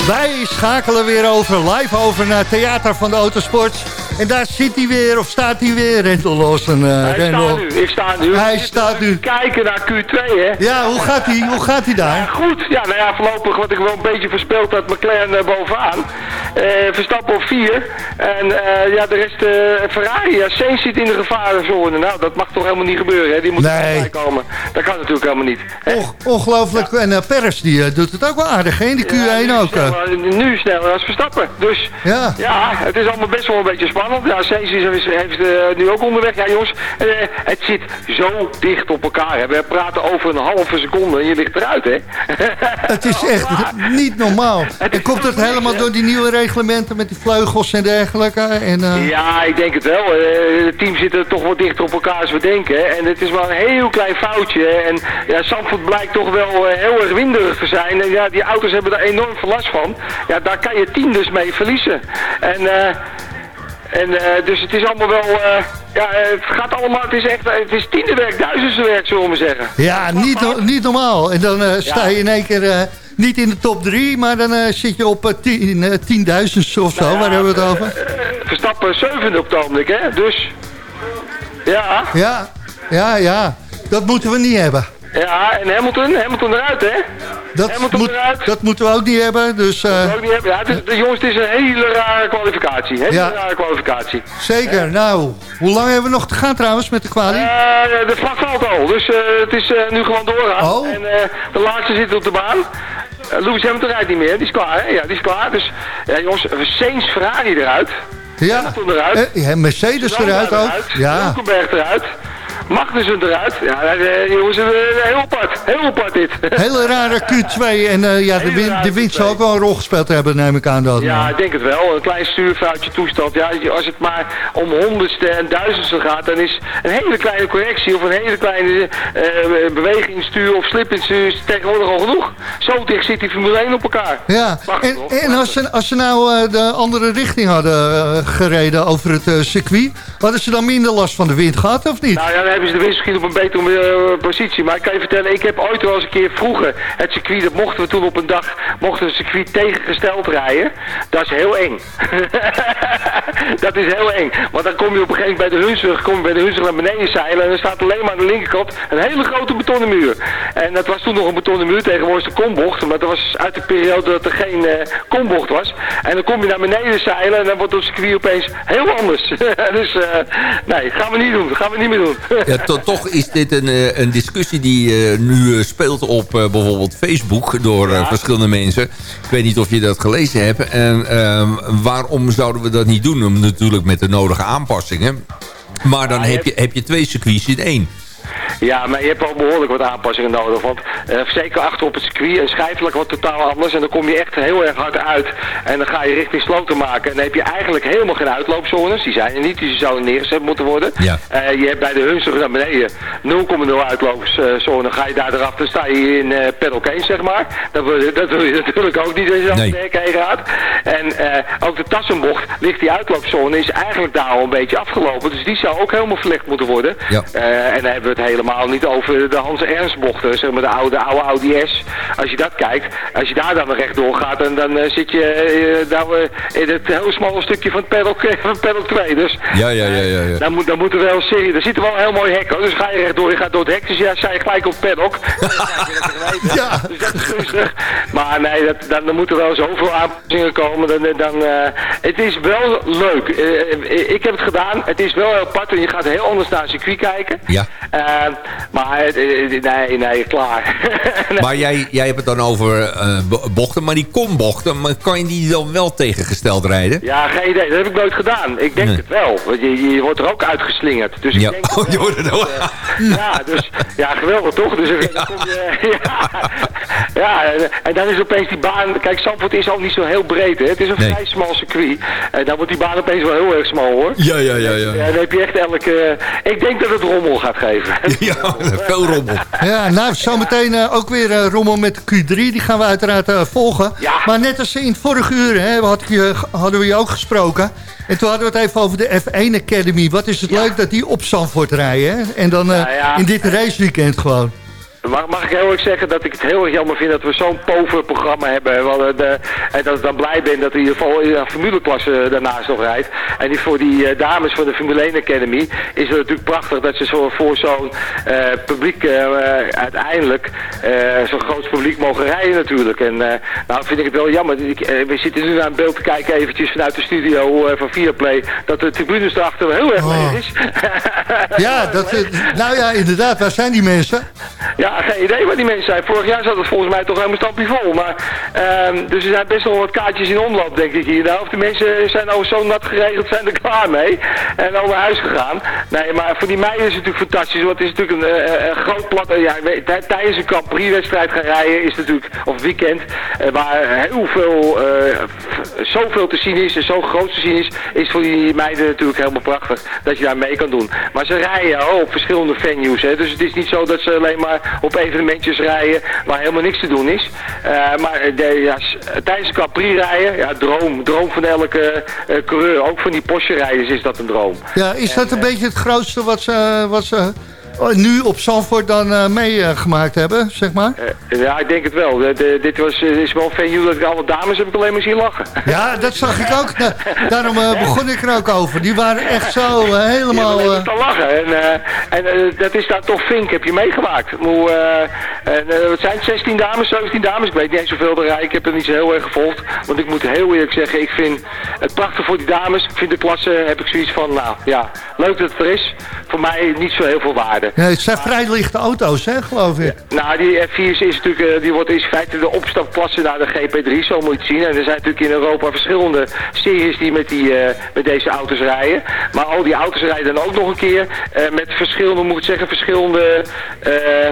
Wij schakelen weer over, live over naar Theater van de Autosport. En daar zit hij weer, of staat hij weer, Rendel Lawson. eh, Hij Rendel. staat nu, ik sta nu. Hij staat nu. Kijken naar Q2, hè. Ja, hoe gaat hij, hoe gaat hij daar? Ja, goed. Ja, nou ja, voorlopig wat ik wel een beetje voorspeld had, McLaren eh, bovenaan. Eh, Verstappen op 4. En eh, ja, de rest, eh, Ferrari, ja, Sainz zit in de gevarenzone. Nou, dat mag toch helemaal niet gebeuren, hè. Die moet Nee. erbij komen. Dat kan natuurlijk helemaal niet. Och, ongelooflijk. En Perez die doet het ook wel aardig, hè? Die Q1 ook. Sneller- nu sneller als Verstappen. Dus Ja. ja, het is allemaal best wel een beetje spannend. Ja, Sainz is, heeft nu ook onderweg. Ja jongens, het zit zo dicht op elkaar. Hè. We praten over een halve seconde en je ligt eruit hè. Het is echt niet normaal. En komt het helemaal door die nieuwe reglementen met die vleugels en dergelijke? En, eh, Ja, ik denk het wel. Eh, het team zit er toch wat dichter op elkaar als we denken. En het is maar een heel klein foutje. En ja, Zandvoort blijkt toch wel eh, heel erg winderig te zijn. En ja, die auto's hebben daar enorm veel last van. Ja, daar kan je team dus mee verliezen. En... en dus het is allemaal wel, ja, het gaat allemaal, het is echt, het is tiende werk, duizendste werk, zullen we maar zeggen. Ja, niet, no- niet normaal. En dan sta je in één keer niet in de top 3, maar dan eh, zit je op eh, tien, eh, of zo. Waar hebben we het over? Verstappen zevende op het ogenblik, hè, dus, ja. Ja, ja, ja. Dat moeten we niet hebben. Ja, en Hamilton, Hamilton eruit, hè. Dat, Hamilton moet, eruit. dat moeten we ook niet hebben. Dus Dat ook niet hebben. Ja, het is, de jongens, het is een hele rare kwalificatie, hele Ja. rare kwalificatie. zeker. Nou, hoe lang hebben we nog te gaan trouwens met de kwalie? Eh, de vlag valt al, dus het is nu gewoon doorgaan. Oh. En de laatste zit op de baan. Eh, Lewis Hamilton rijdt niet meer, die is klaar, hè? Ja, die is klaar. Dus, ja jongens, Sainz Ferrari eruit. Ja, eruit. Eh, Mercedes eruit ook. Ja, Hulkenberg eruit. Magnussen eruit. Ja, eh, jongens, eh, heel apart. Heel apart dit. hele rare Q2. En eh, ja, de, win, de wind Q2. zal ook wel een rol gespeeld hebben, neem ik aan. Dan. Ja, ik denk het wel. Een klein stuurfoutje toestand. Ja, als het maar om honderdste en duizendste gaat, dan is een hele kleine correctie of een hele kleine eh, beweging in stuur of slip in stuur tegenwoordig al genoeg. Zo dicht zit die Formule 1 op elkaar. Ja, en, en als, ze, als ze nou de andere richting hadden gereden over het circuit, hadden ze dan minder last van de wind gehad of niet? Nou ja, hebben ze de misschien op een betere eh, positie. Maar ik kan je vertellen, ik heb ooit wel eens een keer vroeger het circuit, dat mochten we toen op een dag, mochten we het circuit tegengesteld rijden. Dat is heel eng. dat is heel eng. Want dan kom je op een gegeven moment bij de Hunsrug, kom je bij de Hunsrug naar beneden zeilen en er staat alleen maar aan de linkerkant een hele grote betonnen muur. En dat was toen nog een betonnen muur, tegenwoordig de kombocht, maar dat was uit de periode dat er geen eh, kombocht was. En dan kom je naar beneden zeilen en dan wordt het circuit opeens heel anders. dus eh, nee, gaan we niet doen, gaan we niet meer doen. Ja, to- toch is dit een, eh, een discussie die eh, nu eh, speelt op bijvoorbeeld Facebook door verschillende mensen. Ik weet niet of je dat gelezen hebt. En ehm, waarom zouden we dat niet doen? Natuurlijk met de nodige aanpassingen. Maar dan heb je, heb je twee circuits in één. Ja, maar je hebt wel behoorlijk wat aanpassingen nodig. Want eh, zeker achter op het circuit en schijfelijk wat totaal anders. En dan kom je echt heel erg hard uit. En dan ga je richting sloten maken. En dan heb je eigenlijk helemaal geen uitloopzones. Die zijn er niet, die zouden neergezet moeten worden. Ja. Eh, je hebt bij de Hunsrug naar beneden 0,0 uitloopzone. Ga je daar eraf, dan sta je in eh paddock 1, zeg maar. Dat wil, je- dat wil je natuurlijk ook niet als je Nee. heen gaat. En eh, ook de tassenbocht ligt die uitloopzone is eigenlijk daar al een beetje afgelopen. Dus die zou ook helemaal verlegd moeten worden. Ja. Eh, en dan hebben we het helemaal niet over de Hans Ernst bochten, zeg maar de oude, oude Audi S. Als je dat kijkt, als je daar dan rechtdoor gaat, dan, dan eh, zit je eh, daar, eh, in het heel smalle stukje van het paddock, van paddock 2. Dus Ja, ja, ja, ja. ja. dan, moet, dan moet er wel serie. Er zit er wel een heel mooi hek hoor. Dus ga je rechtdoor, je gaat door het hek. Dus ja, sta je gelijk op paddock. Ja. Dus dat is gunstig. Maar nee, dat, dan, dan moeten er wel zoveel aanpassingen komen. Dan, dan, het is wel leuk. Ik heb het gedaan. Het is wel heel apart. En je gaat heel anders naar het circuit kijken. Ja. Maar eh, eh, nee, nee, klaar. Maar jij, jij hebt het dan over eh, bo- bochten, maar die kombochten, maar kan je die dan wel tegengesteld rijden? Ja, geen idee. Dat heb ik nooit gedaan. Ik denk Nee. het wel. Want je, je wordt er ook uitgeslingerd. Dus ik Ja. denk Oh, je wordt er ook- Eh, ja, dus ja, geweldig toch? Dus eh, dan kom je, ja, ja, en- en dan is opeens die baan. Kijk, Zandvoort is al niet zo heel breed. Hè? Het is een Nee. vrij smal circuit. En dan wordt die baan opeens wel heel erg smal hoor. Ja, ja, ja, ja. Ja, dan heb je echt elke. ik denk dat het rommel gaat geven. Ja, veel rommel. Ja, nou, zometeen eh, ook weer eh, rommel met de Q3. Die gaan we uiteraard eh, volgen. Maar net als in het vorige uur hè, had ik je, hadden we je ook gesproken. En toen hadden we het even over de F1 Academy. Wat is het leuk dat die op Zandvoort rijden. Hè? En dan in dit raceweekend gewoon. Mag, mag ik heel erg zeggen dat ik het heel erg jammer vind dat we zo'n pover programma hebben. Want, de, en dat ik dan blij ben dat in ieder geval in een formuleklasse daarnaast nog rijdt. En die, voor die eh, dames van de Formule 1 Academy is het natuurlijk prachtig dat ze zo, voor zo'n eh, publiek eh, uiteindelijk zo'n groot publiek mogen rijden natuurlijk. En nou vind ik het wel jammer. Ik, we zitten nu naar een beeld te kijken eventjes vanuit de studio van Viaplay. Dat de tribunes erachter heel erg leeg is. Ja, dat, nou ja, inderdaad. Waar zijn die mensen? Ja, geen idee wat die mensen zijn. Vorig jaar zat het volgens mij toch helemaal stampje vol. Maar, ehm, dus er zijn best wel wat kaartjes in omloop, denk ik hier. Nou, de mensen zijn al zo nat geregeld, zijn er klaar mee. En al naar huis gegaan. Nee, maar voor die meiden is het natuurlijk fantastisch. Want het is natuurlijk een, eh, een groot plat... eh, ja, tijdens een Grand wedstrijd gaan rijden is natuurlijk... Of weekend, eh, waar heel veel... f- zoveel te zien is en zo groot te zien is... Is voor die meiden natuurlijk helemaal prachtig. Dat je daar mee kan doen. Maar ze rijden op verschillende venues. Hè. Dus het is niet zo dat ze alleen maar op evenementjes rijden waar helemaal niks te doen is. Eh, maar de, ja, tijdens Grand Prix rijden, ja, droom. Droom van elke eh, coureur. Ook van die Porsche-rijders is dat een droom. Ja, is dat een beetje het grootste wat ze, wat ze eh, nu op Zandvoort dan eh, meegemaakt hebben, zeg maar? Eh, ja, ik denk het wel. De, de- dit was, eh, is wel venue dat ik alle dames heb ik alleen maar zien lachen. Ja, dat zag ik ook. Nou, daarom eh, begon ik er ook over. Die waren echt zo eh, helemaal... Ja, eh, te lachen. En, eh, en eh, dat is daar toch Fink, heb je meegemaakt. Hoe, eh, en, eh, wat zijn het, 16 dames, 17 dames? Ik weet niet eens zoveel erbij. Ik heb het niet zo heel erg gevolgd. Want ik moet heel eerlijk zeggen, ik vind het prachtig voor die dames. Vind de klasse, heb ik zoiets van, nou ja, leuk dat het er is. Voor mij niet zo heel veel waarde. ja, het zijn vrij lichte auto's, hè, geloof ik. Nou, die F4 is natuurlijk, eh, die wordt in feite de opstapklasse naar de GP3, zo moet je het zien. En er zijn natuurlijk in Europa verschillende series die met, die, eh, met deze auto's rijden. Maar al die auto's rijden dan ook nog een keer eh, met verschillende, moet ik zeggen, verschillende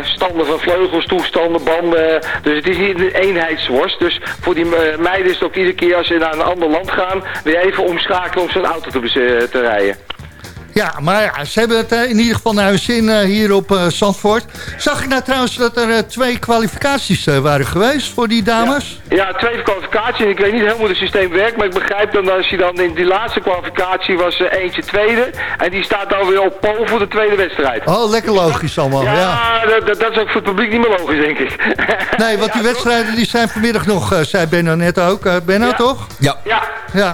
standen van vleugels, toestanden, banden. Dus het is niet een eenheidsworst. Dus voor die meiden is het ook iedere keer als ze naar een ander land gaan, weer even omschakelen om zo'n auto te, eh, te rijden. Ja, maar ja, ze hebben het eh, in ieder geval naar hun zin eh, hier op eh, Zandvoort. Zag ik nou trouwens dat er eh, twee kwalificaties eh, waren geweest voor die dames? Ja, twee kwalificaties. Ik weet niet helemaal hoe het systeem werkt, maar ik begrijp dan dat als je dan in die laatste kwalificatie was eentje tweede. En die staat dan weer op pol voor de tweede wedstrijd. Oh, lekker logisch allemaal, ja. Ja, dat, dat, dat is ook voor het publiek niet meer logisch, denk ik. Nee, want die wedstrijden die zijn vanmiddag nog, eh, zei Benno net ook. Eh, Benno, toch? Ja. Ja, ja.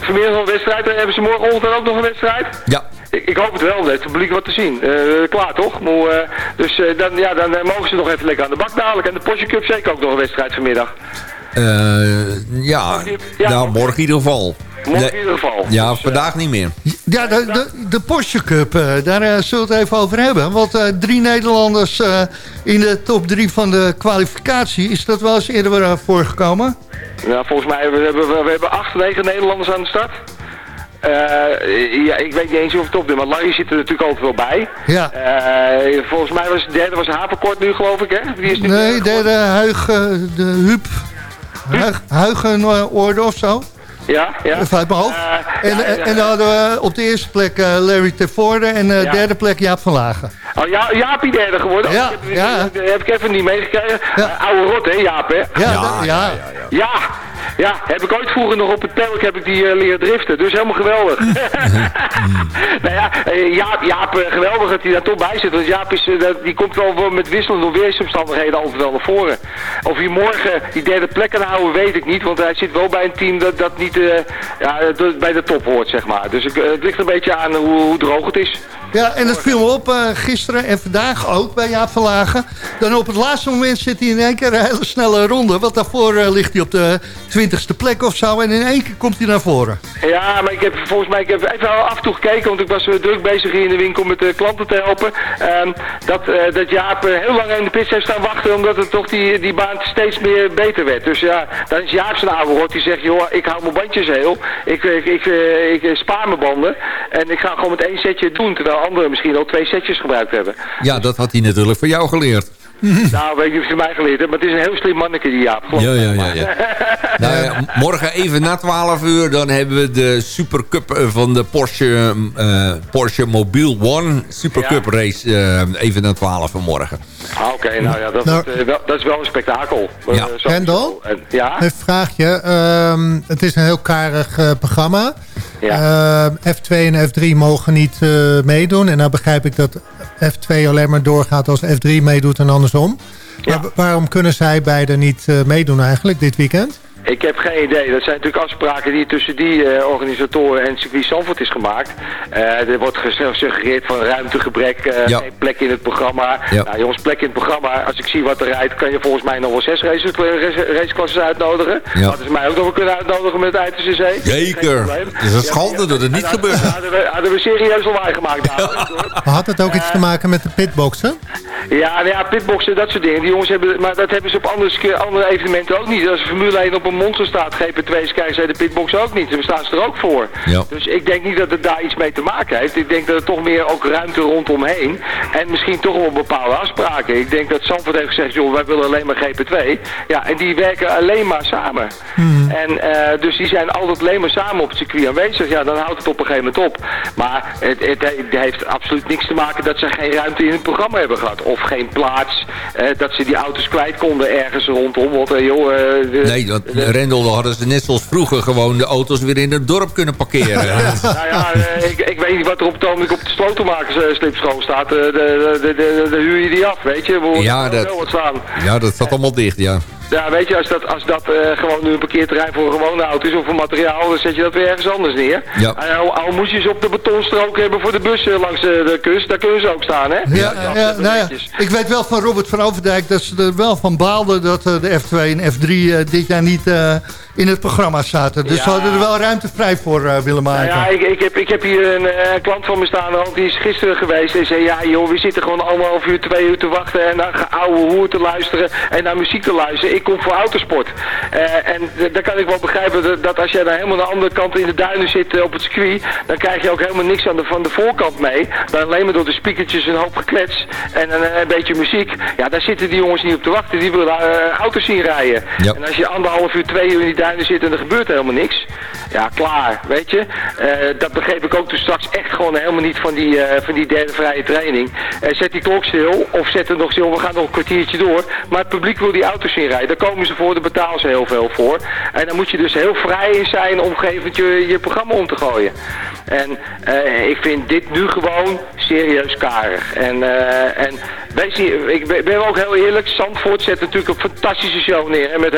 vanmiddag nog een wedstrijd. En hebben ze morgenochtend dan ook nog een wedstrijd? Ja. Ik, ik hoop het wel, het publiek wat te zien. Eh, klaar toch? Maar, eh, dus eh, dan, ja, dan mogen ze nog even lekker aan de bak dadelijk. En de Porsche Cup zeker ook nog een wedstrijd vanmiddag. Eh, ja, nou, morgen in ieder geval. Morgen Nee, in ieder geval. Ja, Dus, vandaag niet meer. Ja, de, de, de Porsche Cup, eh, daar zullen we het even over hebben. Want eh, drie Nederlanders eh, in de top drie van de kwalificatie. Is dat wel eens eerder voorgekomen? Ja, volgens mij we hebben we, we hebben acht, negen Nederlanders aan de start. Eh, ja, ik weet niet eens of het op maar Larry zit er natuurlijk altijd wel bij. Ja. Eh, volgens mij was de derde was Haverkort nu, geloof ik, hè? Die is nu Nee, derde Huig, eh, de Huub. Huig, Huigenoorde of zo? Ja, ja. Uit mijn hoofd. Eh, en, ja, en, ja. en dan hadden we op de eerste plek eh, Larry Tevoorde en eh Ja. derde plek Jaap van Lagen. Oh, ja, Jaapie derde geworden? Ja, Oh, ik heb, ja. Dat heb ik even niet meegekregen. Eh, oude rot, hè, Jaap, hè? Ja, ja. Ja, ja, heb ik ooit vroeger nog op het pelk heb ik die eh, leren driften. Dus helemaal geweldig. nou ja, eh, Jaap, Jaap eh, geweldig dat hij daar toch bij zit. Want Jaap is, die komt wel met wisselende weersomstandigheden altijd wel naar voren. Of hij morgen die derde plek kan houden, weet ik niet. Want hij zit wel bij een team dat, dat niet ja, bij de top hoort, zeg maar. Dus ik, het ligt een beetje aan hoe, hoe droog het is. Ja, en dat viel me op eh, gisteren en vandaag ook bij Jaap van. Dan op het laatste moment zit hij in één keer een hele snelle ronde. Want daarvoor eh, ligt hij op de twintigste plek of zo. En in één keer komt hij naar voren. Ja, maar ik heb volgens mij ik heb even af en toe gekeken, want ik was eh, druk bezig hier in de winkel met de klanten te helpen. Ehm, dat, dat Jaap heel lang in de pits heeft staan wachten, omdat het toch die, die baan steeds meer beter werd. Dus ja, dan is Jaap zijn rot die zegt, joh, ik hou mijn bandjes heel. Ik, ik, ik, spaar mijn banden en ik ga gewoon met één setje doen, terwijl anderen misschien al twee setjes gebruikt hebben. Ja, dat had hij natuurlijk van jou geleerd. nou, weet je of je mij geleerd hebt, maar het is een heel slim manneke die Jaap. Ja, ja, ja. maar. ja. nou, ja, morgen even na 12 uur, dan hebben we de Supercup eh, van de Porsche, eh, Porsche Mobile One Supercup race. eh, even na 12 uur morgen. Ah, Oké, nou ja, dat, Nou- eh, wel, dat is wel een spektakel. Eh, Ja. Rendel? En- ja? Een vraagje. ehm, het is een heel karig eh, Ehm, F2 en F3 mogen niet eh, meedoen. En nou begrijp ik dat F2 alleen maar doorgaat als F3 meedoet en andersom. Maar wa- waarom kunnen zij beide niet eh, meedoen eigenlijk dit weekend? Ik heb geen idee. Dat zijn natuurlijk afspraken die tussen die eh, organisatoren en circuit Zandvoort is gemaakt. Eh, er wordt gesuggereerd van ruimtegebrek, eh, Ja. geen plek in het programma. Ja. Nou jongens, plek in het programma. Als ik zie wat er rijdt, kan je volgens mij nog wel zes race, race- raceklasses uitnodigen. Ja. Hadden ze mij ook nog wel kunnen uitnodigen met het ITCC. Zeker. Het is een schande dat het niet gebeurt. Hadden, hadden we, hadden we serieus al gemaakt. hoor. Maar had het ook iets te maken met de pitboxen? Ja, nou ja, pitboxen, dat soort dingen. Die jongens hebben, maar dat hebben ze op andere, andere evenementen ook niet. Als Formule 1 op een monster staat, GP2's krijgen zij de pitboxen ook niet. Daar staan ze er ook voor. Ja. Dus ik denk niet dat het daar iets mee te maken heeft. Ik denk dat er toch meer ook ruimte rondomheen. En misschien toch wel bepaalde afspraken. Ik denk dat Sanford heeft gezegd, joh, wij willen alleen maar GP2. Ja, en die werken alleen maar samen. En eh, dus die zijn altijd alleen maar samen op het circuit aanwezig. Ja, dan houdt het op een gegeven moment op. Maar het, het, het heeft absoluut niks te maken dat ze geen ruimte in het programma hebben gehad. Of geen plaats, dat ze die auto's kwijt konden ergens rondom. Want eh, joh... eh, de- Nee, want Rendel dan hadden ze net zoals vroeger gewoon de auto's weer in het dorp kunnen parkeren. Nou ja, eh, ik, ik weet niet wat er op het ogenblik op de staat. De, de, de, de huur je die af, weet je? Ja, dat- wel wat staan. ja, dat staat allemaal dicht, ja. Ja, weet je, als dat, als dat eh, gewoon nu een parkeerterrein voor een gewone auto is of voor materiaal, dan zet je dat weer ergens anders neer. Ja. En al, al moest je ze op de betonstrook hebben voor de bussen langs de, de kust, daar kunnen ze ook staan, hè? Ja, ja, nou ja, ik weet wel van Robert van Overdijk dat ze er wel van baalden dat eh, de F2 en F3 eh, dit jaar niet eh, in het programma zaten. Dus Ja. ze hadden er wel ruimte vrij voor eh, willen Nou maken. ja, ik, ik, heb, ik heb hier een eh, klant van me staan, want die is gisteren geweest en zei, ja joh, we zitten gewoon anderhalf uur, twee uur te wachten en naar oude hoer te luisteren en naar muziek te luisteren. Ik kom voor autosport. Eh, en d- dan kan ik wel begrijpen dat, dat als jij daar helemaal aan de andere kant in de duinen zit op het circuit, dan krijg je ook helemaal niks aan de, van de voorkant mee. Dan alleen maar door de speakertjes een hoop geklets en een, een beetje muziek. Ja, daar zitten die jongens niet op te wachten. Die willen eh, auto's zien rijden. Ja. En als je anderhalf uur, twee uur in die duinen zit en er gebeurt helemaal niks. Ja, klaar, weet je. Eh, dat begreep ik ook dus straks echt gewoon helemaal niet van die, eh, van die derde vrije training. Eh, zet die klok stil of zet er nog stil, we gaan nog een kwartiertje door. Maar het publiek wil die auto's zien rijden. Daar komen ze voor, daar betalen ze heel veel voor. En dan moet je dus heel vrij in zijn om je, je programma om te gooien. En ik vind dit nu gewoon serieus karig. En, en wees niet- ik ben, ook heel eerlijk, Zandvoort zet natuurlijk een fantastische show neer. En met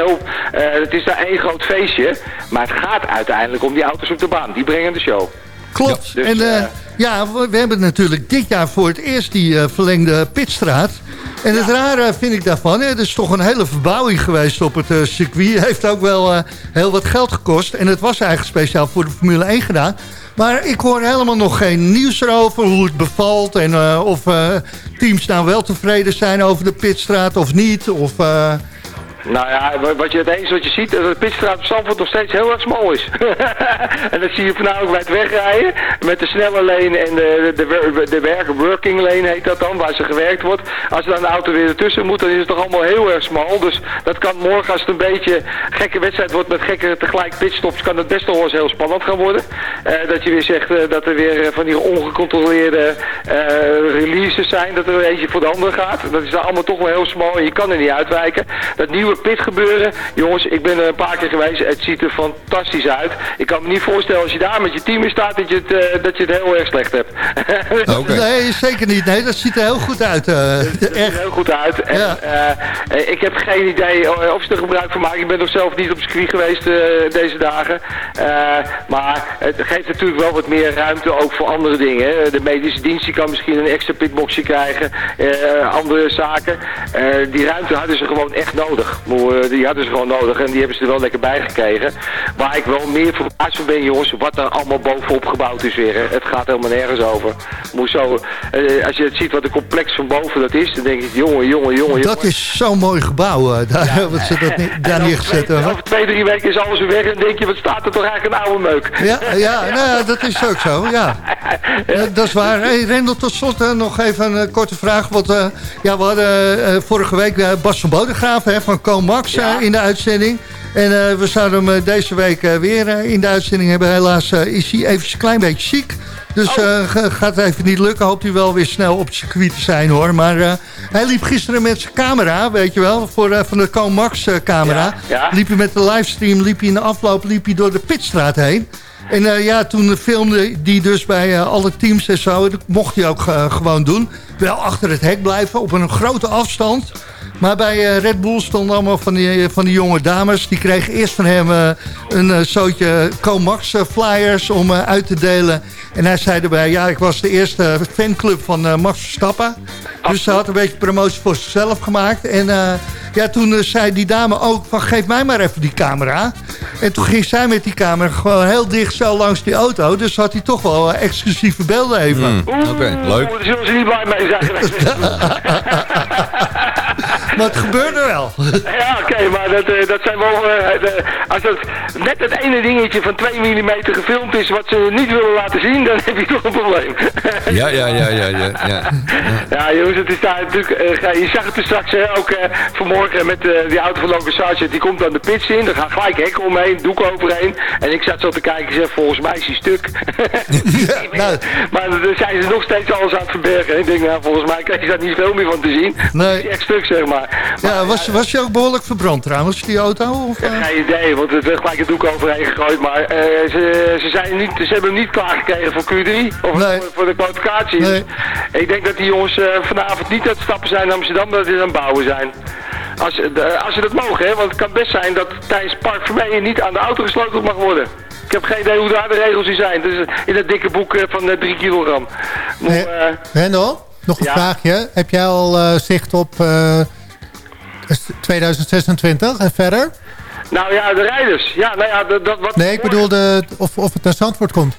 eh, het is daar één groot feestje. Maar het gaat uiteindelijk om die auto's op de baan. Die brengen de show. Klopt. Dus, en eh, eh, ja, we, hebben natuurlijk dit jaar voor het eerst die eh, verlengde pitstraat. En het rare vind ik daarvan, hè, het is toch een hele verbouwing geweest op het circuit. Heeft ook wel heel wat geld gekost. En het was eigenlijk speciaal voor de Formule 1 gedaan. Maar ik hoor helemaal nog geen nieuws erover, hoe het bevalt. En of teams nou wel tevreden zijn over de pitstraat of niet. Of, Nou ja, wa- wat je het eens wat je ziet, dat de pitstraat op Zandvoort nog steeds heel erg smal is. en dat zie je voornamelijk bij het wegrijden, met de snelle lane en de, de, de, de working lane heet dat dan, waar ze gewerkt wordt. Als er dan een auto weer ertussen moet, dan is het toch allemaal heel erg smal. Dus dat kan morgen, als het een beetje gekke wedstrijd wordt met gekke tegelijk pitstops, kan het best wel eens heel spannend gaan worden. Eh, dat je weer zegt eh, dat er weer eh, van die ongecontroleerde releases zijn, dat er eentje voor de andere gaat. Dat is dan allemaal toch wel heel smal en je kan er niet uitwijken. Dat nieuwe pit gebeuren, jongens, ik ben er een paar keer geweest, het ziet er fantastisch uit. Ik kan me niet voorstellen als je daar met je team in staat dat je het, eh, dat je het heel erg slecht hebt. Nee, zeker niet. Nee, dat ziet er heel goed uit. eh, Het ziet er heel goed uit. En, Ja. eh, ik heb geen idee of ze er gebruik van maken. Ik ben nog zelf niet op circuit geweest eh, deze dagen. Eh, maar het geeft natuurlijk wel wat meer ruimte ook voor andere dingen. hè. De medische dienst die kan misschien een extra pitboxje krijgen. eh, andere zaken. Eh, die ruimte hadden ze gewoon echt nodig. Maar, eh, die hadden ze gewoon nodig en die hebben ze er wel lekker bij gekregen. Waar ik wel meer verbaasd van ben, jongens, wat er allemaal bovenop gebouwd is weer. hè. Het gaat helemaal nergens over. Moet zo, eh, als je het ziet wat de complex van boven dat is, dan denk ik, jongen, jongen, jongen. Dat is zo'n mooi gebouw, eh, wat ze dat daar neergezet hebben. Over twee, drie weken is alles weer weg en denk je, wat staat er toch eigenlijk een oude meuk. Ja, ja, nou dat is ook zo, ja. Ja, dat is waar. Hey, Rendel, tot slot eh, nog even een eh, korte vraag. Want eh, ja, we hadden eh, vorige week eh, Bas van Bodegraven hè, van Comax eh, in de uitzending. En eh, we zouden hem eh, deze week weer in de uitzending hebben. Helaas is hij even een klein beetje ziek. Dus ga- gaat even niet lukken. Hoopt hij wel weer snel op het circuit te zijn hoor. Maar hij liep gisteren met zijn camera, weet je wel, voor, van de Comax eh, camera. Ja. Liep hij met de livestream, liep hij in de afloop liep hij door de pitstraat heen. En ja, toen filmde die dus bij alle teams en zo. Dat mocht hij ook gewoon doen. Wel achter het hek blijven, op een grote afstand. Maar bij eh, Red Bull stonden allemaal van die, van die jonge dames. Die kregen eerst van hem eh, een eh, zootje Comax eh, flyers om eh, uit te delen. En hij zei erbij, ja, ik was de eerste fanclub van eh, Max Verstappen. Dus ze had een beetje promotie voor zichzelf gemaakt. En eh, ja, toen eh, zei die dame ook van, geef mij maar even die camera. En toen ging zij met die camera gewoon heel dicht zo langs die auto. Dus had hij toch wel eh, exclusieve beelden even. Oké, leuk. Daar zullen ze niet blij mee zijn. Maar het gebeurde wel. Ja, oké, maar dat, eh, dat zijn wel... eh, de- als het net het ene dingetje van 2 mm gefilmd is wat ze niet willen laten zien, dan heb je toch een probleem. Ja, ja, ja, ja, ja. ja. Ja, jongens, het is daar natuurlijk... eh, je zag het er straks ook eh, vanmorgen met eh, die auto van Logan Sargent. Die komt dan de pits in, er gaat gelijk hekken omheen, doek overheen. En ik zat zo te kijken en zeg, volgens mij is hij stuk. maar dan zijn ze nog steeds alles aan het verbergen. Ik denk, nou, volgens mij krijg je daar niet veel meer van te zien. Nee. Het is echt stuk, zeg maar. Ja, was, was je ook behoorlijk verbrand trouwens, die auto? Of, eh? Geen idee, want het werd gelijk het doek overheen gegooid. Maar eh, ze, ze, zijn niet, ze hebben hem niet klaargekregen voor Q3 of voor, voor de kwalificatie. Nee. Ik denk dat die jongens eh, vanavond niet aan het stappen zijn naar Amsterdam, dat ze aan het bouwen zijn. Als, de, als ze dat mogen, hè, want het kan best zijn dat tijdens Park Vermeijen niet aan de auto gesleuteld mag worden. Ik heb geen idee hoe daar de regels in zijn. Dus in dat dikke boek eh, van 3 kilogram. Maar, eh, Rendel, nog een Ja. vraagje. Heb jij al eh, zicht op eh, 2026 en verder? nou ja, de rijders. Ja, nou ja, dat, wat Nee, ik bedoel de, of, of het naar Zandvoort komt.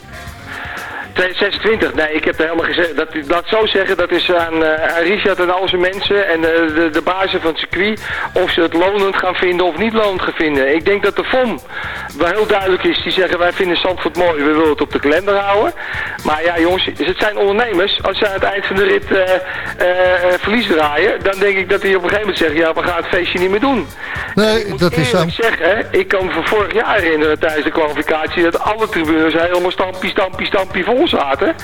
26, nee, ik heb er helemaal gezegd. Dat, laat ik zo zeggen, dat is aan, eh, aan Richard en al zijn mensen en eh, de, de bazen van het circuit. Of ze het lonend gaan vinden of niet lonend gaan vinden. Ik denk dat de FOM wel heel duidelijk is. Die zeggen wij vinden Zandvoort mooi, we willen het op de kalender houden. Maar ja jongens, het zijn ondernemers. Als ze aan het eind van de rit eh, verlies draaien, dan denk ik dat die op een gegeven moment zeggen, ja we gaan het feestje niet meer doen. Nee, dat is zo. Zeggen, ik kan me van vorig jaar herinneren tijdens de kwalificatie dat alle tribunes helemaal stampie, stampie, stampie vol zaten.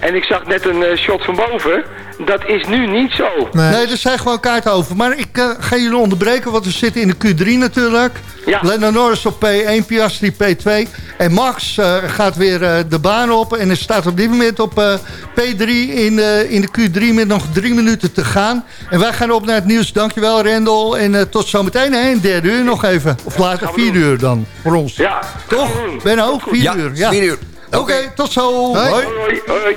En ik zag net een eh, shot van boven. Dat is nu niet zo. Nee. er zijn gewoon kaarten over. Maar ik eh, ga jullie onderbreken, want we zitten in de Q3 natuurlijk. Ja. Lennon Norris op P1, Piastri P2. En Max eh, gaat weer de baan op. En er staat op dit moment op eh, P3 in, de in de Q3 met nog drie minuten te gaan. En wij gaan op naar het nieuws. Dankjewel Rendel. En tot zometeen. Hè, in derde uur nog even. Of later vier uur dan, voor ons. Ja. Toch? Benno, vier Ja, uur. vier uur. Oké, tot zo. Hoi. Hoi. Hoi,